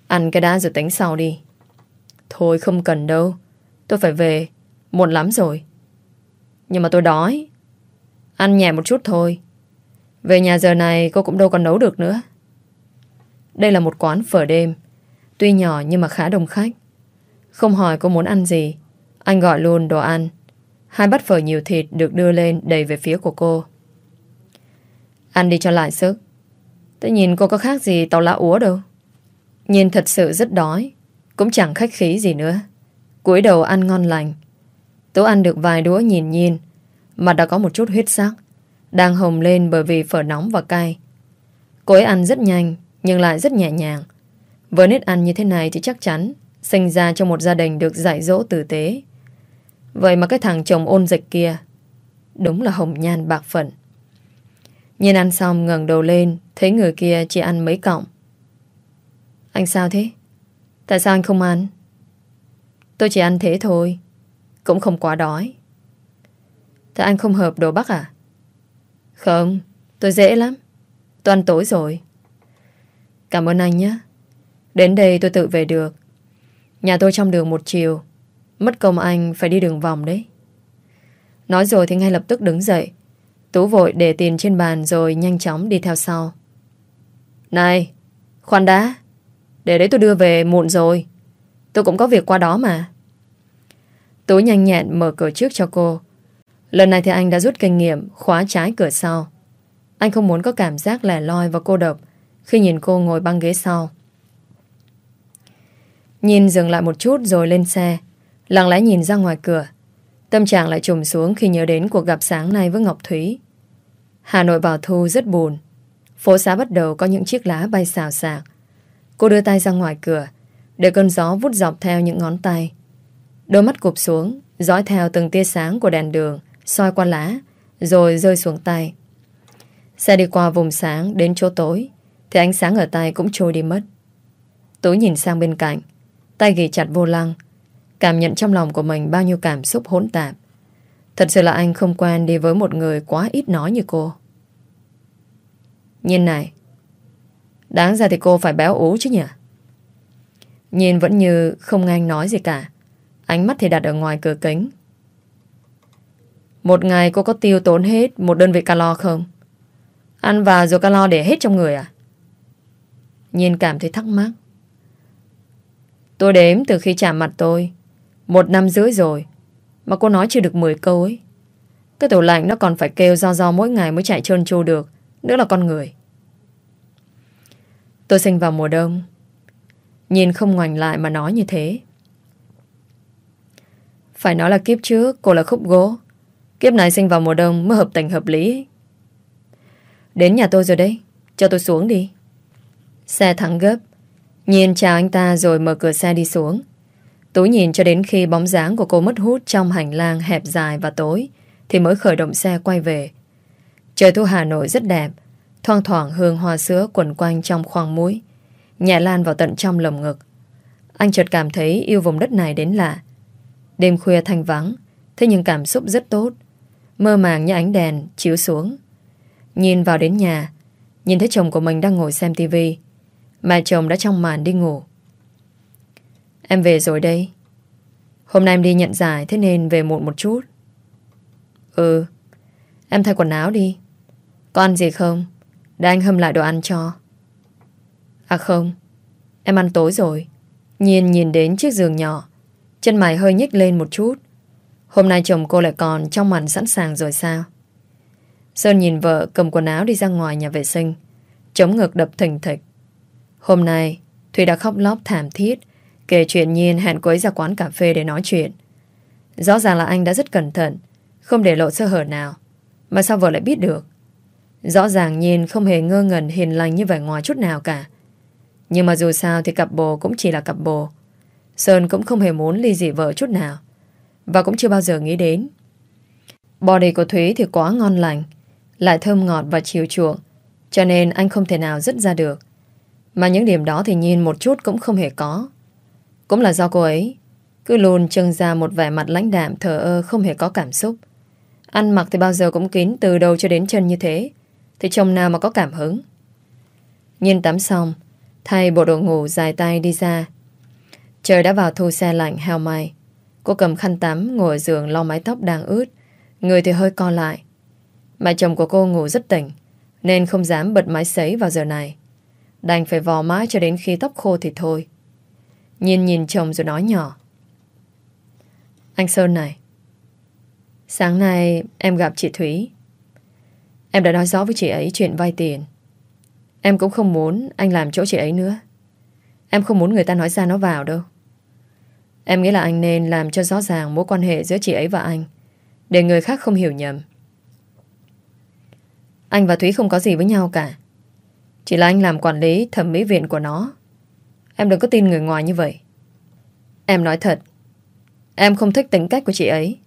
Ăn cái đã rồi tính sau đi. Thôi, không cần đâu. Tôi phải về. Muộn lắm rồi. Nhưng mà tôi đói. Ăn nhẹ một chút thôi. Về nhà giờ này cô cũng đâu còn nấu được nữa. Đây là một quán phở đêm. Tuy nhỏ nhưng mà khá đông khách. Không hỏi cô muốn ăn gì. Anh gọi luôn đồ ăn. Hai bát phở nhiều thịt được đưa lên đầy về phía của cô. Ăn đi cho lại sức. Tôi nhìn cô có khác gì tàu lá úa đâu. Nhìn thật sự rất đói. Cũng chẳng khách khí gì nữa. cúi đầu ăn ngon lành. Tú ăn được vài đũa nhìn nhìn. Mặt đã có một chút huyết sắc. Đang hồng lên bởi vì phở nóng và cay. Cô ấy ăn rất nhanh, nhưng lại rất nhẹ nhàng. Với nết ăn như thế này thì chắc chắn sinh ra trong một gia đình được dạy dỗ tử tế. Vậy mà cái thằng chồng ôn dịch kia, đúng là hồng nhan bạc phận. Nhìn ăn xong ngẩng đầu lên, thấy người kia chỉ ăn mấy cọng. Anh sao thế? Tại sao anh không ăn? Tôi chỉ ăn thế thôi. Cũng không quá đói. Tại anh không hợp đồ Bắc à? Không, tôi dễ lắm. Tôi ăn tối rồi. Cảm ơn anh nhé. Đến đây tôi tự về được. Nhà tôi trong đường một chiều. Mất công anh phải đi đường vòng đấy. Nói rồi thì ngay lập tức đứng dậy. Tú vội để tiền trên bàn rồi nhanh chóng đi theo sau. Này, khoan đã. Để đấy tôi đưa về muộn rồi. Tôi cũng có việc qua đó mà. Tú nhanh nhẹn mở cửa trước cho cô. Lần này thì anh đã rút kinh nghiệm khóa trái cửa sau. Anh không muốn có cảm giác lẻ loi và cô độc khi nhìn cô ngồi băng ghế sau. Nhìn dừng lại một chút rồi lên xe, lặng lẽ nhìn ra ngoài cửa. Tâm trạng lại trùng xuống khi nhớ đến cuộc gặp sáng nay với Ngọc Thúy. Hà Nội vào thu rất buồn. Phố xá bắt đầu có những chiếc lá bay xào xạc. Cô đưa tay ra ngoài cửa, để cơn gió vút dọc theo những ngón tay. Đôi mắt cụp xuống, dõi theo từng tia sáng của đèn đường, soi qua lá, rồi rơi xuống tay. Xe đi qua vùng sáng đến chỗ tối, thì ánh sáng ở tay cũng trôi đi mất. Tú nhìn sang bên cạnh, tay ghi chặt vô lăng, cảm nhận trong lòng của mình bao nhiêu cảm xúc hỗn tạp. Thật sự là anh không quen đi với một người quá ít nói như cô. Nhìn này, đáng ra thì cô phải béo ú chứ nhỉ? Nhìn vẫn như không nghe anh nói gì cả. Ánh mắt thì đặt ở ngoài cửa kính. Một ngày cô có tiêu tốn hết một đơn vị calo không? Ăn vào rồi calo để hết trong người à? Nhiên cảm thấy thắc mắc. Tôi đếm từ khi chạm mặt tôi. Một năm rưỡi rồi. Mà cô nói chưa được 10 câu ấy. Cái tủ lạnh nó còn phải kêu do do mỗi ngày mới chạy trơn tru được. Nữa là con người. Tôi sinh vào mùa đông. Nhìn không ngoảnh lại mà nói như thế. Phải nói là kiếp trước, cô là khúc gỗ. Kiếp này sinh vào mùa đông mới hợp tình hợp lý. Đến nhà tôi rồi đấy. Cho tôi xuống đi. Xe thẳng gấp. Nhìn chào anh ta rồi mở cửa xe đi xuống. Tú nhìn cho đến khi bóng dáng của cô mất hút trong hành lang hẹp dài và tối, thì mới khởi động xe quay về. Trời thu Hà Nội rất đẹp. Thoang thoảng hương hoa sữa quẩn quanh trong khoang mũi. Nhẹ lan vào tận trong lồng ngực. Anh chợt cảm thấy yêu vùng đất này đến lạ. Đêm khuya thanh vắng, thế nhưng cảm xúc rất tốt. Mơ màng như ánh đèn chiếu xuống. Nhìn vào đến nhà, nhìn thấy chồng của mình đang ngồi xem tivi. Mà chồng đã trong màn đi ngủ. Em về rồi đây. Hôm nay em đi nhận giải thế nên về muộn một chút. Ừ, em thay quần áo đi. Có ăn gì không? Để anh hâm lại đồ ăn cho. À không, em ăn tối rồi. Nhiên nhìn đến chiếc giường nhỏ. Chân mày hơi nhích lên một chút. Hôm nay chồng cô lại còn trong màn sẵn sàng rồi sao? Sơn nhìn vợ cầm quần áo đi ra ngoài nhà vệ sinh. Chống ngực đập thình thịch. Hôm nay, Thùy đã khóc lóc thảm thiết kể chuyện Nhiên hẹn cô ấy ra quán cà phê để nói chuyện. Rõ ràng là anh đã rất cẩn thận, không để lộ sơ hở nào. Mà sao vợ lại biết được? Rõ ràng nhìn không hề ngơ ngẩn hiền lành như vẻ ngoài chút nào cả. Nhưng mà dù sao thì cặp bồ cũng chỉ là cặp bồ. Sơn cũng không hề muốn ly dị vợ chút nào. Và cũng chưa bao giờ nghĩ đến. Body của Thúy thì quá ngon lành, lại thơm ngọt và chiều chuộng. Cho nên anh không thể nào dứt ra được. Mà những điểm đó thì nhìn một chút cũng không hề có. Cũng là do cô ấy cứ luôn trưng ra một vẻ mặt lãnh đạm thờ ơ không hề có cảm xúc. Ăn mặc thì bao giờ cũng kín từ đầu cho đến chân như thế. Thì chồng nào mà có cảm hứng. Nhìn tắm xong, Thay bộ đồ ngủ dài tay đi ra. Trời đã vào thu xe lạnh heo may Cô cầm khăn tắm Ngồi ở giường lau mái tóc đang ướt. Người thì hơi co lại. Mà chồng của cô ngủ rất tỉnh Nên không dám bật máy sấy vào giờ này. Đành phải vò mái cho đến khi tóc khô thì thôi. Nhìn nhìn chồng rồi nói nhỏ. Anh Sơn này Sáng nay em gặp chị Thúy. Em đã nói rõ với chị ấy chuyện vay tiền. Em cũng không muốn anh làm chỗ chị ấy nữa. Em không muốn người ta nói ra nó vào đâu. Em nghĩ là anh nên làm cho rõ ràng mối quan hệ giữa chị ấy và anh, Để người khác không hiểu nhầm. Anh và Thúy không có gì với nhau cả. Chỉ là anh làm quản lý thẩm mỹ viện của nó. Em đừng có tin người ngoài như vậy. Em nói thật, Em không thích tính cách của chị ấy.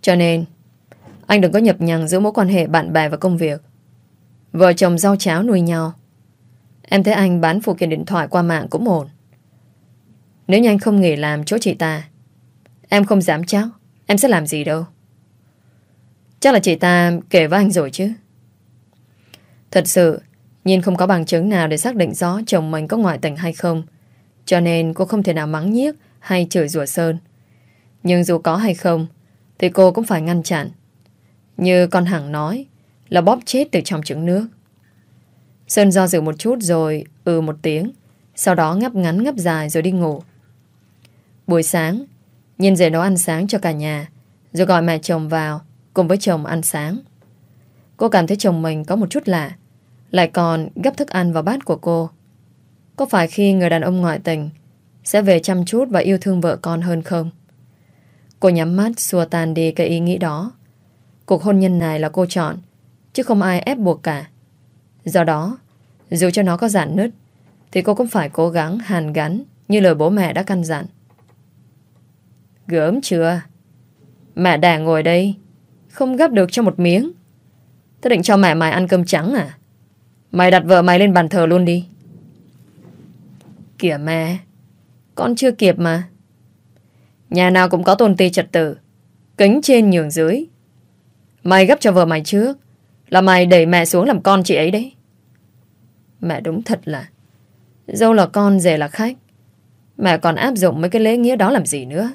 Cho nên anh đừng có nhập nhằng giữa mối quan hệ bạn bè và công việc. Vợ chồng rau cháo nuôi nhau. Em thấy anh bán phụ kiện điện thoại qua mạng cũng ổn. Nếu như anh không nghỉ làm chỗ chị ta, Em không dám chắc Em sẽ làm gì đâu. Chắc là chị ta kể với anh rồi chứ. Thật sự, Nhìn không có bằng chứng nào để xác định rõ Chồng mình có ngoại tình hay không, Cho nên cô không thể nào mắng nhiếc Hay chửi rủa Sơn. Nhưng dù có hay không, Thì cô cũng phải ngăn chặn. Như con Hằng nói, Là bóp chết từ trong trứng nước. Sơn do dự một chút rồi Ừ một tiếng, Sau đó ngắp ngắn ngắp dài rồi đi ngủ. Buổi sáng Nhìn dậy nấu ăn sáng cho cả nhà, Rồi gọi mẹ chồng vào Cùng với chồng ăn sáng. Cô cảm thấy chồng mình có một chút lạ, Lại còn gấp thức ăn vào bát của cô. Có phải khi người đàn ông ngoại tình Sẽ về chăm chút và yêu thương vợ con hơn không? Cô nhắm mắt xua tan đi cái ý nghĩ đó. Cuộc hôn nhân này là cô chọn Chứ không ai ép buộc cả Do đó, dù cho nó có giãn nứt, thì cô cũng phải cố gắng hàn gắn như lời bố mẹ đã căn dặn. Gớm chưa? Mẹ đẻ ngồi đây, không gấp được cho một miếng. Thế định cho mẹ mày ăn cơm trắng à? Mày đặt vợ mày lên bàn thờ luôn đi. Kìa mẹ, con chưa kịp mà. Nhà nào cũng có tôn ti trật tự, kính trên nhường dưới. Mày gấp cho vợ mày trước, là mày đẩy mẹ xuống làm con chị ấy đấy. Mẹ đúng thật là Dâu là con, rể là khách. Mẹ còn áp dụng mấy cái lễ nghĩa đó làm gì nữa?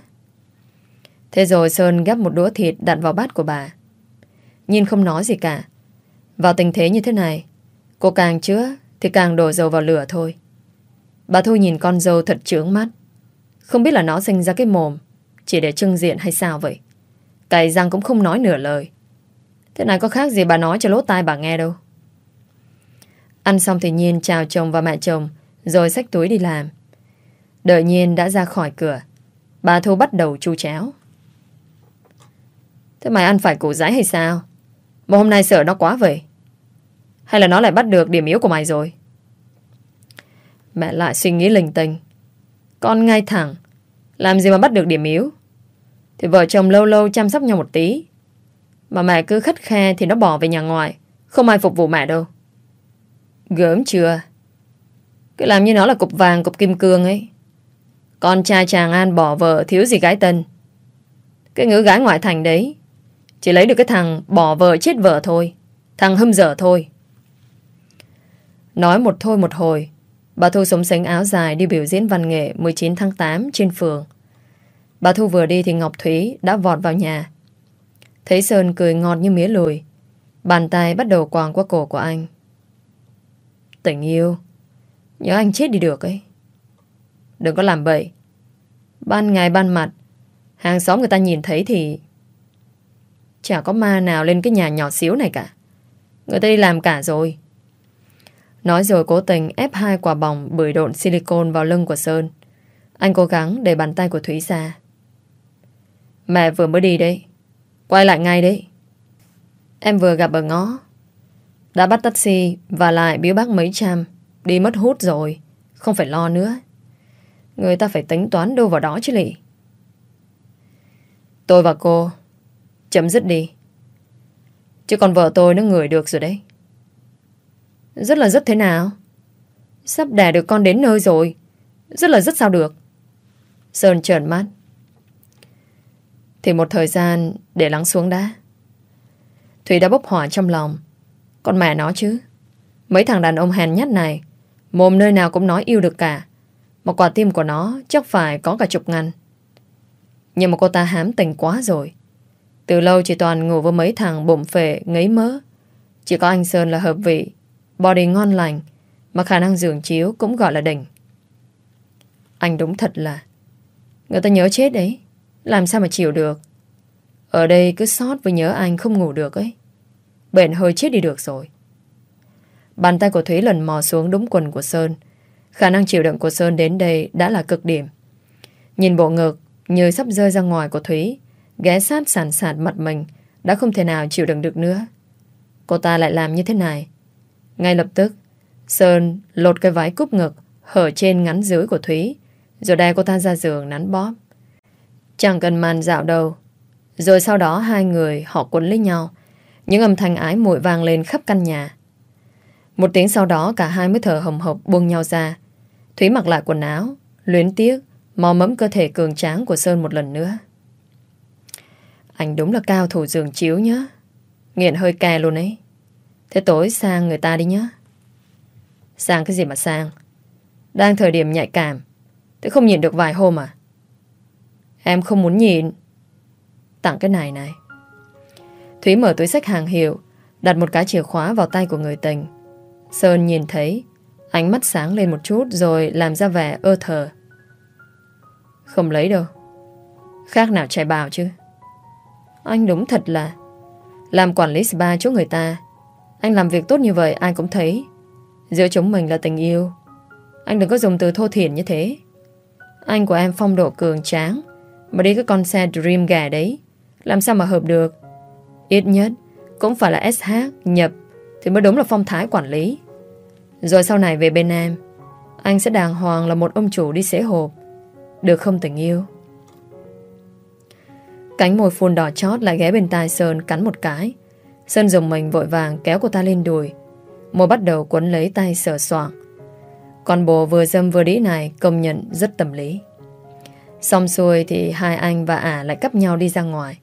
Thế rồi Sơn gắp một đũa thịt đặt vào bát của bà. Nhìn không nói gì cả. Vào tình thế như thế này Cô càng chữa Thì càng đổ dầu vào lửa thôi. Bà Thu nhìn con dâu thật trướng mắt. Không biết là nó sinh ra cái mồm Chỉ để trưng diện hay sao vậy? Cái răng cũng không nói nửa lời. Thế này có khác gì bà nói cho lỗ tai bà nghe đâu. Ăn xong thì Nhiên chào chồng và mẹ chồng, Rồi xách túi đi làm. Đợi Nhiên đã ra khỏi cửa, Bà Thu bắt đầu chu chéo. Thế mày ăn phải củ giái hay sao? Mà hôm nay sợ nó quá vậy. Hay là nó lại bắt được điểm yếu của mày rồi? Mẹ lại suy nghĩ linh tinh Con ngay thẳng, Làm gì mà bắt được điểm yếu? Thì vợ chồng lâu lâu chăm sóc nhau một tí. Mà mẹ cứ khất khe Thì nó bỏ về nhà ngoài Không ai phục vụ mẹ đâu Gớm chưa? Cứ làm như nó là cục vàng, cục kim cương ấy. Con trai chàng An bỏ vợ thiếu gì gái tân. Cái ngữ gái ngoại thành đấy Chỉ lấy được cái thằng bỏ vợ chết vợ thôi Thằng hâm dở thôi Nói một thôi một hồi Bà Thu sống sánh áo dài đi biểu diễn văn nghệ 19 tháng 8 trên phường Bà Thu vừa đi thì Ngọc Thúy đã vọt vào nhà Thấy Sơn cười ngọt như mía lùi Bàn tay bắt đầu quàng qua cổ của anh. Tình yêu, Nhớ anh chết đi được ấy. Đừng có làm bậy. Ban ngày ban mặt, Hàng xóm người ta nhìn thấy thì Chả có ma nào lên cái nhà nhỏ xíu này cả. Người ta đi làm cả rồi. Nói rồi cố tình ép hai quả bỏng bưởi độn silicon vào lưng của Sơn. Anh cố gắng để bàn tay của Thúy ra. Mẹ vừa mới đi đấy. Quay lại ngay đấy. Em vừa gặp ở ngõ. Đã bắt taxi và lại biếu bác mấy trăm. Đi mất hút rồi. Không phải lo nữa. Người ta phải tính toán đâu vào đó chứ lị Tôi và cô Chấm dứt đi. Chứ còn vợ tôi nó ngửi được rồi đấy. Rất là rất thế nào? Sắp đẻ được con đến nơi rồi. Rất là rất sao được? Sơn trợn mắt. Thì một thời gian để lắng xuống đã Thủy đã bốc hỏa trong lòng còn mẹ nó chứ Mấy thằng đàn ông hèn nhất này Mồm nơi nào cũng nói yêu được cả. Một quả tim của nó chắc phải có cả chục ngàn. Nhưng mà cô ta hám tình quá rồi. Từ lâu chỉ toàn ngủ với mấy thằng bụng phệ ngấy mỡ. Chỉ có anh Sơn là hợp vị, body ngon lành, mà khả năng giường chiếu cũng gọi là đỉnh. Anh đúng thật là Người ta nhớ chết đấy làm sao mà chịu được? Ở đây cứ sót với nhớ anh không ngủ được ấy. Bệnh hơi chết đi được rồi. Bàn tay của Thúy lần mò xuống đúng quần của Sơn. Khả năng chịu đựng của Sơn đến đây đã là cực điểm. Nhìn bộ ngực Như sắp rơi ra ngoài của Thúy, Ghé sát sàn sạt mặt mình Đã không thể nào chịu đựng được nữa. Cô ta lại làm như thế này. Ngay lập tức, Sơn lột cái váy cúp ngực Hở trên ngắn dưới của Thúy, Rồi đè cô ta ra giường nắn bóp. Chẳng cần màn dạo đâu. Rồi sau đó hai người họ quấn lấy nhau. Những âm thanh ái muội vang lên khắp căn nhà. Một tiếng sau đó Cả hai mới thở hồng hộc buông nhau ra. Thúy mặc lại quần áo, Luyến tiếc, Mò mẫm cơ thể cường tráng của Sơn một lần nữa. Anh đúng là cao thủ giường chiếu nhá Nghiện hơi cè luôn ấy. Thế tối sang người ta đi nhá Sang cái gì mà sang? Đang thời điểm nhạy cảm. Thế không nhìn được vài hôm à? Em không muốn nhìn. Tặng cái này này. Thúy mở túi sách hàng hiệu, Đặt một cái chìa khóa vào tay của người tình. Sơn nhìn thấy, Ánh mắt sáng lên một chút Rồi làm ra vẻ ơ thờ. Không lấy đâu. Khác nào chạy bào chứ. Anh đúng thật là, Làm quản lý spa chỗ người ta, Anh làm việc tốt như vậy ai cũng thấy. Giữa chúng mình là tình yêu. Anh đừng có dùng từ thô thiển như thế. Anh của em phong độ cường tráng. Mà đi cái con xe Dream gà đấy, Làm sao mà hợp được? Ít nhất, cũng phải là SH nhập, Thì mới đúng là phong thái quản lý. Rồi sau này về bên em, Anh sẽ đàng hoàng là một ông chủ đi xế hộp. Được không tình yêu? Cánh môi phun đỏ chót lại ghé bên tai Sơn cắn một cái. Sơn dùng mình vội vàng kéo cô ta lên đùi. Môi bắt đầu quấn lấy tay sờ soạng. Còn bồ vừa dâm vừa đĩ này Công nhận rất tâm lý. Xong xuôi thì hai anh và ả lại cắp nhau đi ra ngoài.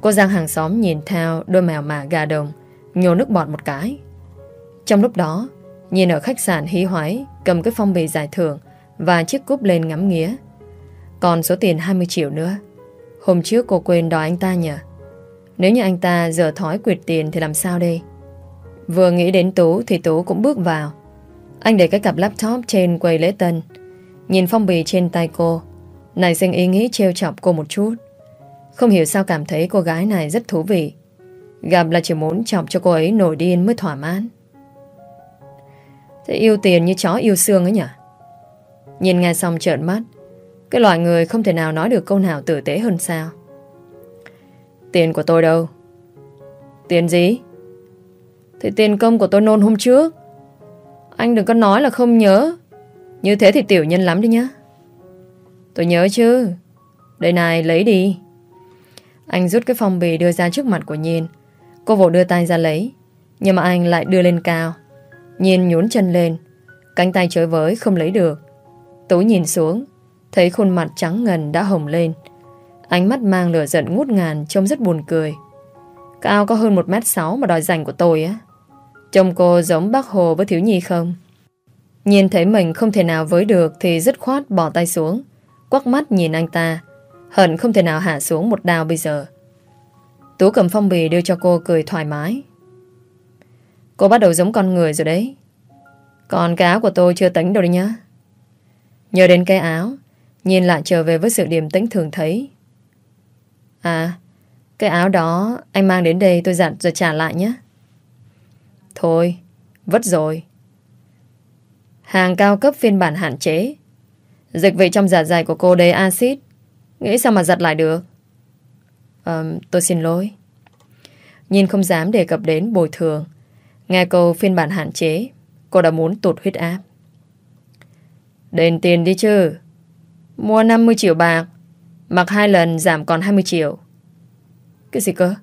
Cô Giang hàng xóm nhìn theo Đôi mèo mả gà đồng, Nhổ nước bọt một cái. Trong lúc đó, Nhìn ở khách sạn hí hoái Cầm cái phong bì giải thưởng Và chiếc cúp lên ngắm nghía. Còn số tiền 20 triệu nữa. Hôm trước cô quên đòi anh ta nhỉ Nếu như anh ta giờ thói quyệt tiền Thì làm sao đây? Vừa nghĩ đến Tú thì Tú cũng bước vào. Anh để cái cặp laptop trên quầy lễ tân. Nhìn phong bì trên tay cô này, sinh ý nghĩ trêu chọc cô một chút. Không hiểu sao cảm thấy cô gái này rất thú vị. Gặp là chỉ muốn chọc cho cô ấy nổi điên mới thỏa mãn. Thế yêu tiền như chó yêu xương ấy nhỉ? Nhìn nghe xong trợn mắt. Cái loại người không thể nào nói được câu nào tử tế hơn sao? Tiền của tôi đâu? Tiền gì? Thì tiền công của tôi nôn hôm trước. Anh đừng có nói là không nhớ. Như thế thì tiểu nhân lắm đi nhá. Tôi nhớ chứ. Đây này lấy đi. Anh rút cái phong bì đưa ra trước mặt của Nhiên. Cô vội đưa tay ra lấy, Nhưng mà anh lại đưa lên cao. Nhiên nhún chân lên, Cánh tay chới với không lấy được. Tú nhìn xuống, Thấy khuôn mặt trắng ngần đã hồng lên. Ánh mắt mang lửa giận ngút ngàn Trông rất buồn cười. Cao có hơn 1m6 mà đòi giành của tôi á. Trông cô giống bác Hồ với Thiếu Nhi không? Nhìn thấy mình không thể nào với được thì dứt khoát bỏ tay xuống. Quắc mắt nhìn anh ta. Hận không thể nào hạ xuống một đào bây giờ. Tú cầm phong bì đưa cho cô cười thoải mái. Cô bắt đầu giống con người rồi đấy. Còn cái áo của tôi chưa tính đâu đấy nhá. Nhớ đến cái áo, nhìn lại trở về với sự điềm tĩnh thường thấy. À, cái áo đó anh mang đến đây tôi dặn rồi trả lại nhé. Thôi, vất rồi. Hàng cao cấp phiên bản hạn chế. Dịch vị trong dạ dày của cô đầy axit. Nghĩ sao mà giặt lại được? à, tôi xin lỗi. Nhìn không dám đề cập đến bồi thường. Nghe câu phiên bản hạn chế, cô đã muốn tụt huyết áp. Đền tiền đi chứ. Mua 50 triệu bạc, mặc hai lần giảm còn 20 triệu. Cái gì cơ?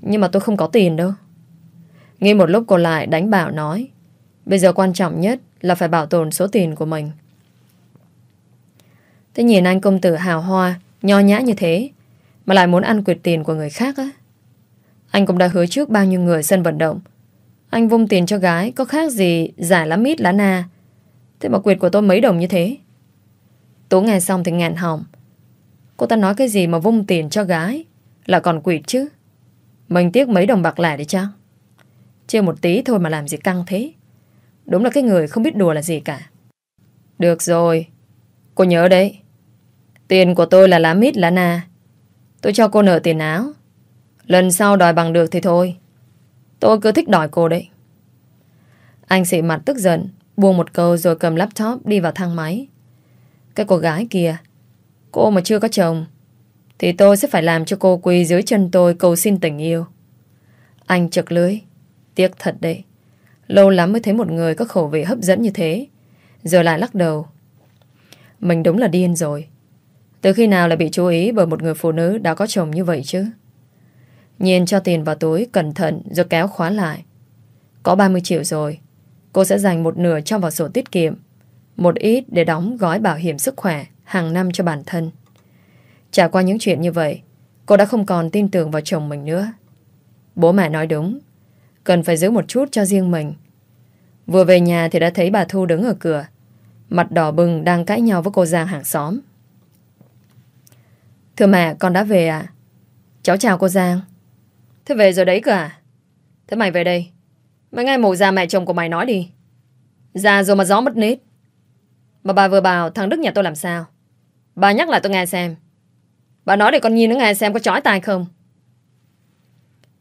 Nhưng mà tôi không có tiền đâu. Nghĩ một lúc cô lại đánh bảo nói Bây giờ quan trọng nhất là phải bảo tồn số tiền của mình Thế nhìn anh công tử hào hoa, Nho nhã như thế, Mà lại muốn ăn quyệt tiền của người khác á Anh cũng đã hứa trước bao nhiêu người sân vận động Anh vung tiền cho gái, có khác gì giải lá mít lá na. Thế mà quyệt của tôi mấy đồng như thế. Tú nghe xong thì ngàn hỏng. Cô ta nói cái gì mà vung tiền cho gái, là còn quyệt chứ. Mình tiếc mấy đồng bạc lẻ đi chăng? Chưa một tí thôi mà làm gì căng thế. Đúng là cái người không biết đùa là gì cả. Được rồi. Cô nhớ đấy. Tiền của tôi là lá mít lá na. Tôi cho cô nợ tiền áo. Lần sau đòi bằng được thì thôi. Tôi cứ thích đòi cô đấy. Anh xị mặt tức giận, buông một câu rồi cầm laptop đi vào thang máy. Cái cô gái kia, cô mà chưa có chồng, thì tôi sẽ phải làm cho cô quỳ dưới chân tôi cầu xin tình yêu. Anh chật lưới. Tiếc thật đấy. Lâu lắm mới thấy một người có khẩu vị hấp dẫn như thế. Rồi lại lắc đầu. Mình đúng là điên rồi. Từ khi nào lại bị chú ý bởi một người phụ nữ đã có chồng như vậy chứ? Nhìn cho tiền vào túi cẩn thận rồi kéo khóa lại. Có 30 triệu rồi. Cô sẽ dành một nửa cho vào sổ tiết kiệm. Một ít để đóng gói bảo hiểm sức khỏe hàng năm cho bản thân. Trải qua những chuyện như vậy, cô đã không còn tin tưởng vào chồng mình nữa. Bố mẹ nói đúng, cần phải giữ một chút cho riêng mình. Vừa về nhà thì đã thấy bà Thu đứng ở cửa, mặt đỏ bừng đang cãi nhau với cô Giang hàng xóm. Thưa mẹ, con đã về à? Cháu chào cô Giang. Thế về rồi đấy cơ à? Thế mày về đây. Mày nghe mụ già mẹ chồng của mày nói đi. Già rồi mà gió mất nít. Mà bà vừa bảo thằng Đức nhà tôi làm sao? Bà nhắc lại tôi nghe xem. Bà nói để con nhìn nó nghe xem có chói tai không.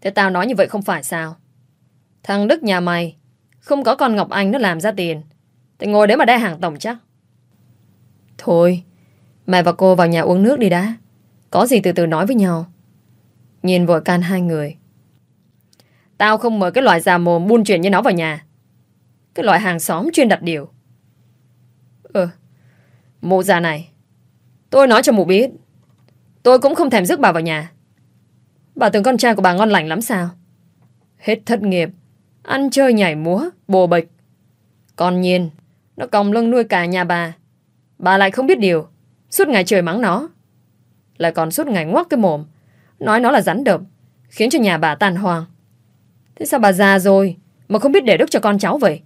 Thế tao nói như vậy không phải sao? Thằng Đức nhà mày không có con Ngọc Anh nó làm ra tiền. Thì ngồi đấy mà đe hàng tổng chắc. Thôi, mẹ và cô vào nhà uống nước đi đã. Có gì từ từ nói với nhau. Nhìn vội can hai người. Tao không mời cái loại già mồm buôn chuyện như nó vào nhà. Cái loại hàng xóm chuyên đặt điều. Ừ, mụ già này. Tôi nói cho mụ biết. Tôi cũng không thèm rước bà vào nhà. Bà tưởng con trai của bà ngon lành lắm sao? Hết thất nghiệp, ăn chơi nhảy múa, bồ bịch. Còn nhiên, nó còng lưng nuôi cả nhà bà. Bà lại không biết điều, suốt ngày trời mắng nó. Lại còn suốt ngày ngoác cái mồm, nói nó là rắn độc, khiến cho nhà bà tàn hoang. Thế sao bà già rồi mà không biết để đức cho con cháu vậy?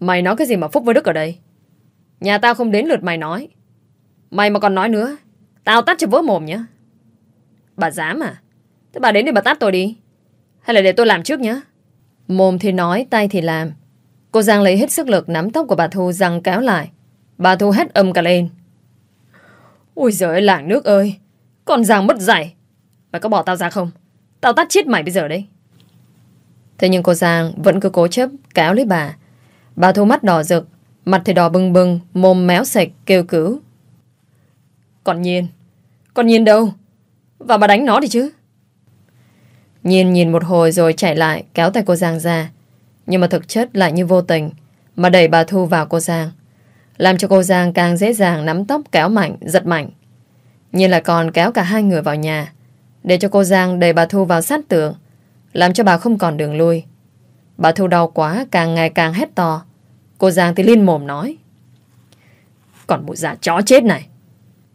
Mày nói cái gì mà Phúc với Đức ở đây? Nhà tao không đến lượt mày nói. Mày mà còn nói nữa, tao tắt cho vỡ mồm nhá. Bà dám à? Thế bà đến để bà tát tôi đi. Hay là để tôi làm trước nhá? Mồm thì nói, tay thì làm. Cô Giang lấy hết sức lực nắm tóc của bà Thu răng kéo lại. Bà Thu hét âm cả lên. Ôi giời ơi, làng nước ơi. Con Giang mất dạy. Mày có bỏ tao ra không? Tao tắt chết mày bây giờ đấy. Thế nhưng cô Giang vẫn cứ cố chấp kéo lấy bà. Bà Thu mắt đỏ rực, mặt thì đỏ bừng bừng, mồm méo sạch, kêu cứu. Còn Nhiên, còn Nhiên đâu? Và bà đánh nó đi chứ. Nhiên nhìn một hồi rồi chạy lại kéo tay cô Giang ra. Nhưng mà thực chất lại như vô tình mà đẩy bà Thu vào cô Giang. Làm cho cô Giang càng dễ dàng nắm tóc kéo mạnh, giật mạnh. như là còn kéo cả hai người vào nhà để cho cô Giang đẩy bà Thu vào sát tường làm cho bà không còn đường lui. Bà Thu đau quá càng ngày càng hét to. Cô Giang thì liên mồm nói. Còn bộ giả chó chết này.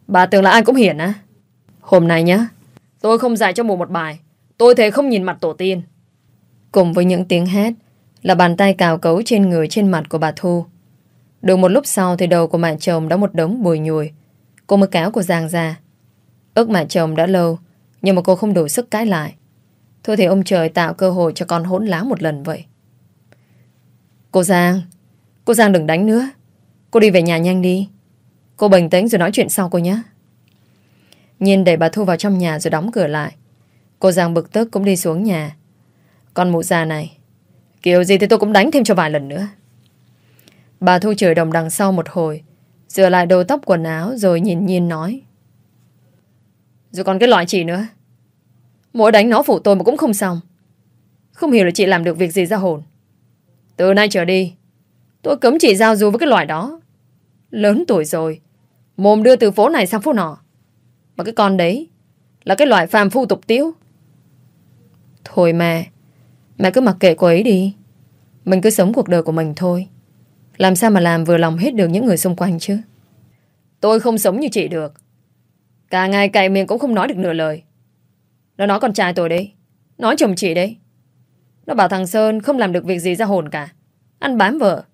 Bà tưởng là ai cũng hiền á. Hôm nay nhá, tôi không dạy cho mụ một bài. Tôi thề không nhìn mặt tổ tiên. Cùng với những tiếng hét là bàn tay cào cấu trên người trên mặt của bà Thu. Được một lúc sau thì đầu của mẹ chồng đã một đống bùi nhùi. Cô mới kéo của Giang ra. Ước mẹ chồng đã lâu, nhưng mà cô không đủ sức cãi lại. Thôi thì ông trời tạo cơ hội cho con hỗn láo một lần vậy. Cô Giang, cô Giang đừng đánh nữa. Cô đi về nhà nhanh đi. Cô bình tĩnh rồi nói chuyện sau cô nhé. Nhiên đẩy bà Thu vào trong nhà rồi đóng cửa lại. Cô Giang bực tức cũng đi xuống nhà. Con mụ già này, kiểu gì thì tôi cũng đánh thêm cho vài lần nữa. Bà Thu chửi đồng đằng sau một hồi, rửa lại đầu tóc quần áo rồi nhìn Nhiên nói. Rồi còn cái loại chị nữa. Mỗi đánh nó phụ tôi mà cũng không xong. Không hiểu là chị làm được việc gì ra hồn. Từ nay trở đi, tôi cấm chị giao du với cái loại đó. Lớn tuổi rồi, mồm đưa từ phố này sang phố nọ. Mà cái con đấy là cái loại phàm phu tục tiếu. Thôi mẹ, mẹ cứ mặc kệ cô ấy đi. Mình cứ sống cuộc đời của mình thôi. Làm sao mà làm vừa lòng hết được những người xung quanh chứ? Tôi không sống như chị được. Cả ngày cày miệng cũng không nói được nửa lời. Nó nói con trai tôi đấy. Nói chồng chị đấy. Nó bảo thằng Sơn không làm được việc gì ra hồn cả. Ăn bám vợ.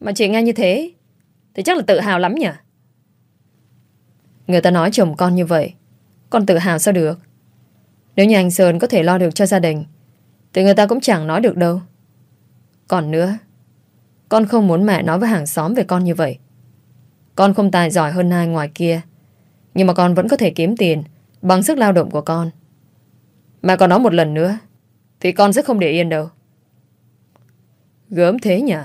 Mà chị nghe như thế, thì chắc là tự hào lắm nhỉ? Người ta nói chồng con như vậy, Con tự hào sao được Nếu như anh Sơn có thể lo được cho gia đình, Thì người ta cũng chẳng nói được đâu Còn nữa con không muốn mẹ nói với hàng xóm về con như vậy. Con không tài giỏi hơn ai ngoài kia, Nhưng mà con vẫn có thể kiếm tiền Bằng sức lao động của con. Mẹ còn nói một lần nữa, Thì con sẽ không để yên đâu. Gớm thế nhỉ?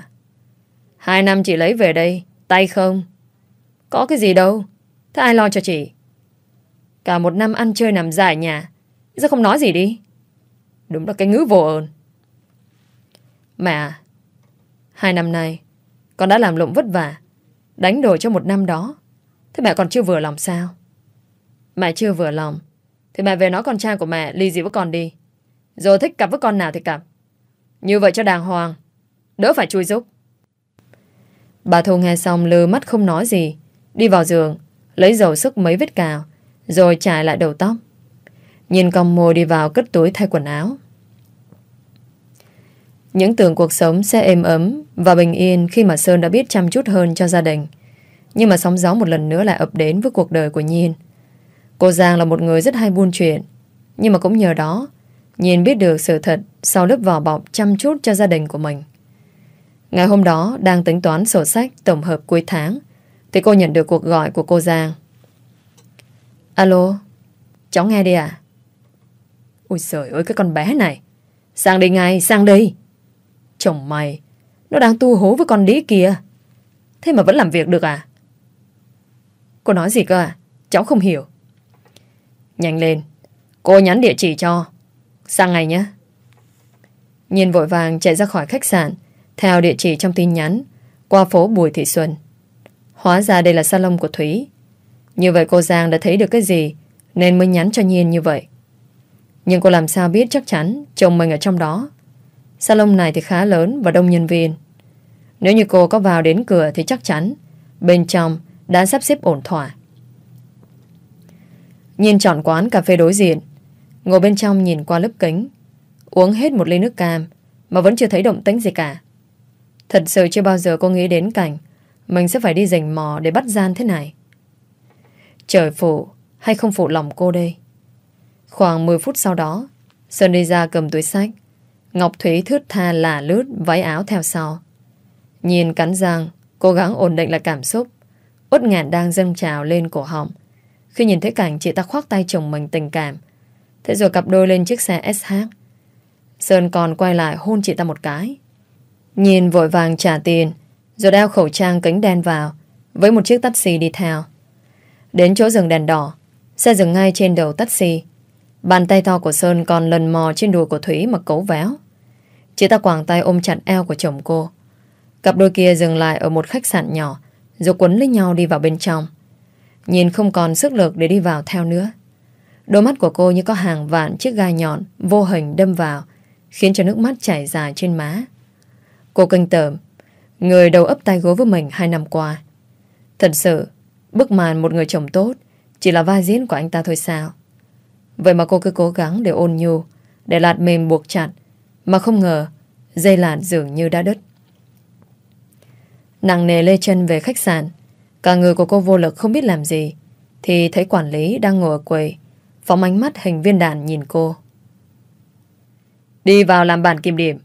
Hai năm chị lấy về đây, Tay không? Có cái gì đâu, Thế ai lo cho chị? Cả một năm ăn chơi nằm dài nhà, Sao không nói gì đi? Đúng là cái ngữ vô ơn. Mẹ à, Hai năm nay, Con đã làm lụng vất vả, Đánh đổi cho một năm đó. Thế mẹ còn chưa vừa lòng sao? Mẹ chưa vừa lòng, Thì mẹ về nói con trai của mẹ ly dị với con đi. Rồi thích cặp với con nào thì cặp. Như vậy cho đàng hoàng, Đỡ phải chui giúp. Bà Thu nghe xong lơ mắt không nói gì, Đi vào giường, Lấy dầu sức mấy vết cào, Rồi trải lại đầu tóc. Nhìn con môi đi vào cất túi thay quần áo. Những tưởng cuộc sống sẽ êm ấm Và bình yên Khi mà Sơn đã biết chăm chút hơn cho gia đình. Nhưng mà sóng gió một lần nữa lại ập đến Với cuộc đời của Nhiên. Cô Giang là một người rất hay buôn chuyện, Nhưng mà cũng nhờ đó, Nhiên biết được sự thật Sau lớp vỏ bọc chăm chút cho gia đình của mình. Ngày hôm đó, đang tính toán sổ sách tổng hợp cuối tháng, thì cô nhận được cuộc gọi của cô Giang. Alo, Cháu nghe đi à Ôi trời ơi, cái con bé này. Sang đi ngay, sang đi. Chồng mày, Nó đang tu hố với con đĩ kia. Thế mà vẫn làm việc được à? Cô nói gì cơ à? Cháu không hiểu. Nhanh lên, Cô nhắn địa chỉ cho. Sang ngày nhé. Nhiên vội vàng chạy ra khỏi khách sạn, Theo địa chỉ trong tin nhắn, Qua phố Bùi Thị Xuân. Hóa ra đây là salon của Thúy. Như vậy cô Giang đã thấy được cái gì, Nên mới nhắn cho Nhiên như vậy. Nhưng cô làm sao biết chắc chắn Chồng mình ở trong đó? Salon này thì khá lớn và đông nhân viên. Nếu như cô có vào đến cửa Thì chắc chắn Bên trong đã sắp xếp ổn thỏa. Nhìn chọn quán cà phê đối diện, Ngồi bên trong nhìn qua lớp kính, Uống hết một ly nước cam Mà vẫn chưa thấy động tĩnh gì cả. Thật sự chưa bao giờ cô nghĩ đến cảnh mình sẽ phải đi rình mò để bắt gian thế này. Trời phụ Hay không phụ lòng cô đây? Khoảng 10 phút sau đó, Sơn đi ra cầm túi sách. Ngọc Thúy thướt tha lả lướt Váy áo theo sau. Nhìn cắn răng, Cố gắng ổn định lại cảm xúc. Út ngạn đang dâng trào lên cổ họng. Khi nhìn thấy cảnh chị ta khoác tay chồng mình tình cảm. Thế rồi cặp đôi lên chiếc xe SH Sơn còn quay lại hôn chị ta một cái. Nhìn vội vàng trả tiền, rồi đeo khẩu trang kính đen vào, Với một chiếc taxi đi theo. Đến chỗ dừng đèn đỏ, Xe dừng ngay trên đầu taxi. Bàn tay to của Sơn còn lần mò trên đùi của Thúy mà cấu véo. Chị ta quàng tay ôm chặt eo của chồng cô. Cặp đôi kia dừng lại ở một khách sạn nhỏ, Rồi quấn lấy nhau đi vào bên trong. Nhìn không còn sức lực để đi vào theo nữa. Đôi mắt của cô như có hàng vạn chiếc gai nhọn Vô hình đâm vào, Khiến cho nước mắt chảy dài trên má. Cô kinh tởm, Người đầu ấp tay gối với mình hai năm qua. Thật sự, Bức màn một người chồng tốt Chỉ là vai diễn của anh ta thôi sao? Vậy mà cô cứ cố gắng để ôn nhu, Để lạt mềm buộc chặt, Mà không ngờ Dây lạt dường như đã đứt. Nặng nề lê chân về khách sạn, Cả người của cô vô lực không biết làm gì, Thì thấy quản lý đang ngồi ở quầy, Phóng ánh mắt hình viên đạn nhìn cô. Đi vào làm bản kiểm điểm.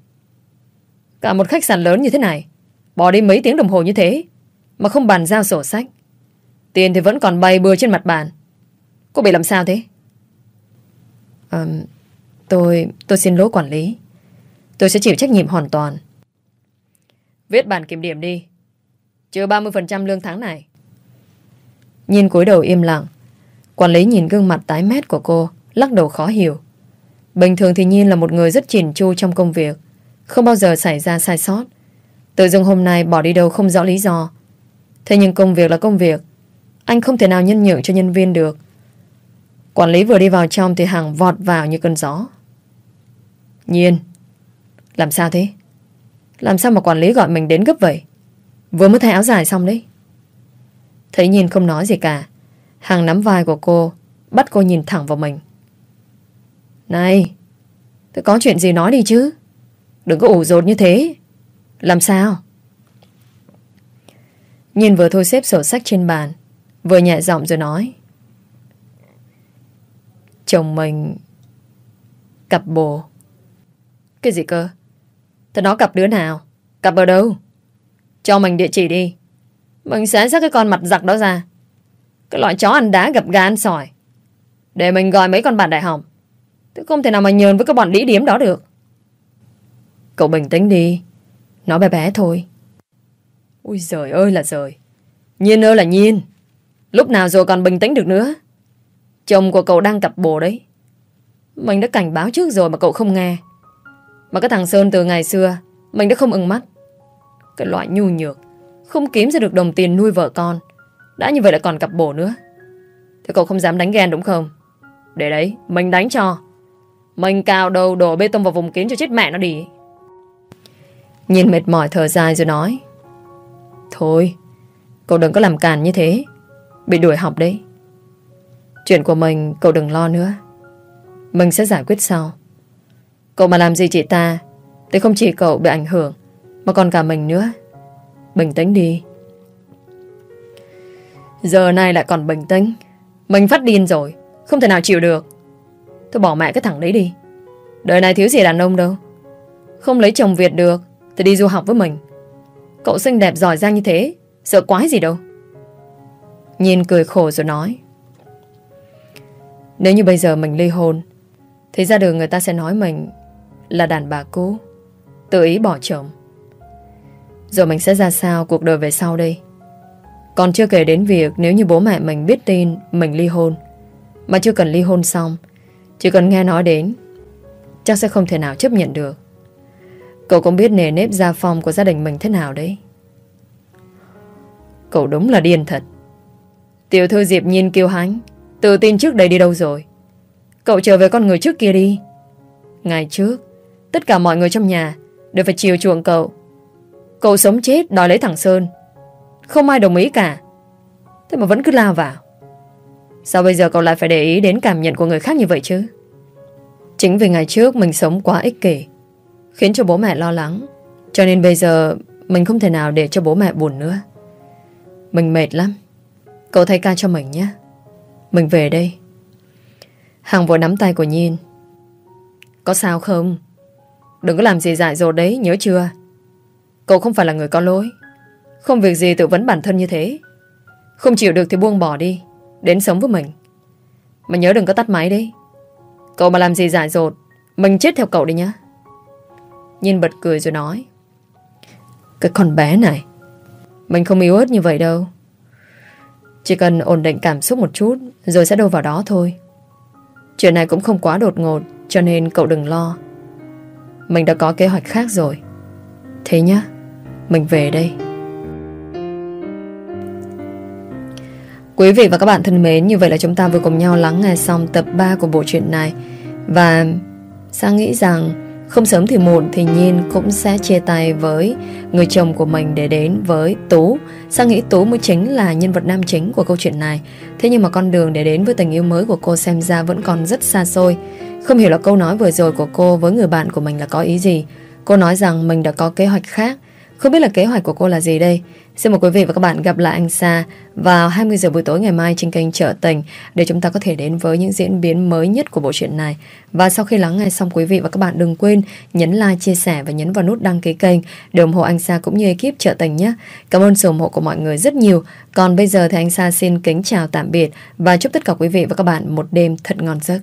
Cả một khách sạn lớn như thế này, Bỏ đi mấy tiếng đồng hồ như thế, Mà không bàn giao sổ sách. Tiền thì vẫn còn bay bừa trên mặt bàn. Cô bị làm sao thế? À, Tôi Tôi xin lỗi quản lý. Tôi sẽ chịu trách nhiệm hoàn toàn. Viết bản kiểm điểm đi. Trừ 30% lương tháng này. Nhìn cúi đầu im lặng Quản lý nhìn gương mặt tái mét của cô Lắc đầu khó hiểu. Bình thường thì Nhiên là một người rất chỉn chu trong công việc Không bao giờ xảy ra sai sót. Tự dưng hôm nay bỏ đi đâu không rõ lý do. Thế nhưng công việc là công việc Anh không thể nào nhân nhượng cho nhân viên được Quản lý vừa đi vào trong Thì Hằng vọt vào như cơn gió. Nhiên, Làm sao thế? Làm sao mà quản lý gọi mình đến gấp vậy? Vừa mới thay áo dài xong đấy. Thấy Nhiên không nói gì cả Hằng nắm vai của cô, Bắt cô nhìn thẳng vào mình. Này Thế có chuyện gì nói đi chứ? Đừng có ủ rột như thế. Làm sao? Nhìn vừa thôi xếp sổ sách trên bàn, Vừa nhẹ giọng rồi nói. Chồng mình Cặp bồ. Cái gì cơ? Thế nó cặp đứa nào? Cặp ở đâu? Cho mình địa chỉ đi. Mình sẽ xác cái con mặt giặc đó ra. Cái loại chó ăn đá gặp gà ăn sỏi. Để mình gọi mấy con bạn đại học. Tôi không thể nào mà nhờn với cái bọn đĩ điếm đó được. Cậu bình tĩnh đi. Nó bé bé thôi. Ui giời ơi là giời. Nhiên ơi là nhiên. Lúc nào rồi còn bình tĩnh được nữa? Chồng của cậu đang cặp bồ đấy. Mình đã cảnh báo trước rồi mà cậu không nghe. Mà cái thằng Sơn từ ngày xưa, Mình đã không ưng mắt. Cái loại nhu nhược, Không kiếm ra được đồng tiền nuôi vợ con, Đã như vậy lại còn cặp bồ nữa. Thế cậu không dám đánh ghen đúng không? Để đấy, mình đánh cho. Mình cào đầu đổ bê tông vào vùng kín cho chết mẹ nó đi. Nhìn mệt mỏi thở dài rồi nói. Thôi, Cậu đừng có làm càn như thế. Bị đuổi học đấy. Chuyện của mình cậu đừng lo nữa. Mình sẽ giải quyết sau. Cậu mà làm gì chị ta, Thì không chỉ cậu bị ảnh hưởng, Mà còn cả mình nữa. Bình tĩnh đi. Giờ này lại còn bình tĩnh. Mình phát điên rồi, Không thể nào chịu được. Thôi bỏ mẹ cái thằng đấy đi. Đời này thiếu gì đàn ông đâu. Không lấy chồng Việt được, Thì đi du học với mình. Cậu xinh đẹp giỏi giang như thế, Sợ quái gì đâu. Nhìn cười khổ rồi nói. Nếu như bây giờ mình ly hôn, Thì ra đường người ta sẽ nói mình Là đàn bà cũ, Tự ý bỏ chồng. Rồi mình sẽ ra sao cuộc đời về sau đây? Còn chưa kể đến việc Nếu như bố mẹ mình biết tin Mình ly hôn, Mà chưa cần ly hôn xong, Chỉ cần nghe nói đến, Chắc sẽ không thể nào chấp nhận được. Cậu cũng biết nề nếp gia phong của gia đình mình thế nào đấy. Cậu đúng là điên thật. Tiểu thư Diệp Nhiên kêu hánh Tự tin trước đây đi đâu rồi? Cậu trở về con người trước kia đi. Ngày trước, Tất cả mọi người trong nhà Đều phải chiều chuộng cậu. Cậu sống chết đòi lấy thằng Sơn. Không ai đồng ý cả. Thế mà vẫn cứ lao vào. Sao bây giờ cậu lại phải để ý đến cảm nhận của người khác như vậy chứ? Chính vì ngày trước mình sống quá ích kỷ, Khiến cho bố mẹ lo lắng. Cho nên bây giờ Mình không thể nào để cho bố mẹ buồn nữa. Mình mệt lắm. Cậu thay ca cho mình nhé. Mình về đây. Hằng vội nắm tay của Nhiên. Có sao không? Đừng có làm gì dại dột đấy, nhớ chưa? Cậu không phải là người có lỗi. Không việc gì tự vấn bản thân như thế. Không chịu được thì buông bỏ đi, Đến sống với mình. Mà nhớ đừng có tắt máy đấy. Cậu mà làm gì dại dột, Mình chết theo cậu đi nhá. Nhiên bật cười rồi nói. Cái con bé này, Mình không yếu ớt như vậy đâu. Chỉ cần ổn định cảm xúc một chút, Rồi sẽ đâu vào đó thôi. Chuyện này cũng không quá đột ngột, Cho nên cậu đừng lo. Mình đã có kế hoạch khác rồi. Thế nhá, Mình về đây. Quý vị và các bạn thân mến, Như vậy là chúng ta vừa cùng nhau lắng nghe xong tập 3 của bộ truyện này. Và Sang nghĩ rằng không sớm thì muộn thì Nhiên cũng sẽ chia tay với người chồng của mình để đến với Tú. Sang nghĩ Tú mới chính là nhân vật nam chính của câu chuyện này. Thế nhưng mà con đường để đến với tình yêu mới của cô xem ra vẫn còn rất xa xôi. Không hiểu là câu nói vừa rồi của cô với người bạn của mình là có ý gì. Cô nói rằng mình đã có kế hoạch khác. Không biết là kế hoạch của cô là gì đây? Xin mời quý vị và các bạn gặp lại anh Sa vào 20 giờ buổi tối ngày mai trên kênh Trợ Tình để chúng ta có thể đến với những diễn biến mới nhất của bộ truyện này. Và sau khi lắng nghe xong quý vị và các bạn đừng quên nhấn like, chia sẻ và nhấn vào nút đăng ký kênh để ủng hộ anh Sa cũng như ekip Trợ Tình nhé. Cảm ơn sự ủng hộ của mọi người rất nhiều. Còn bây giờ thì anh Sa xin kính chào tạm biệt và chúc tất cả quý vị và các bạn một đêm thật ngon giấc.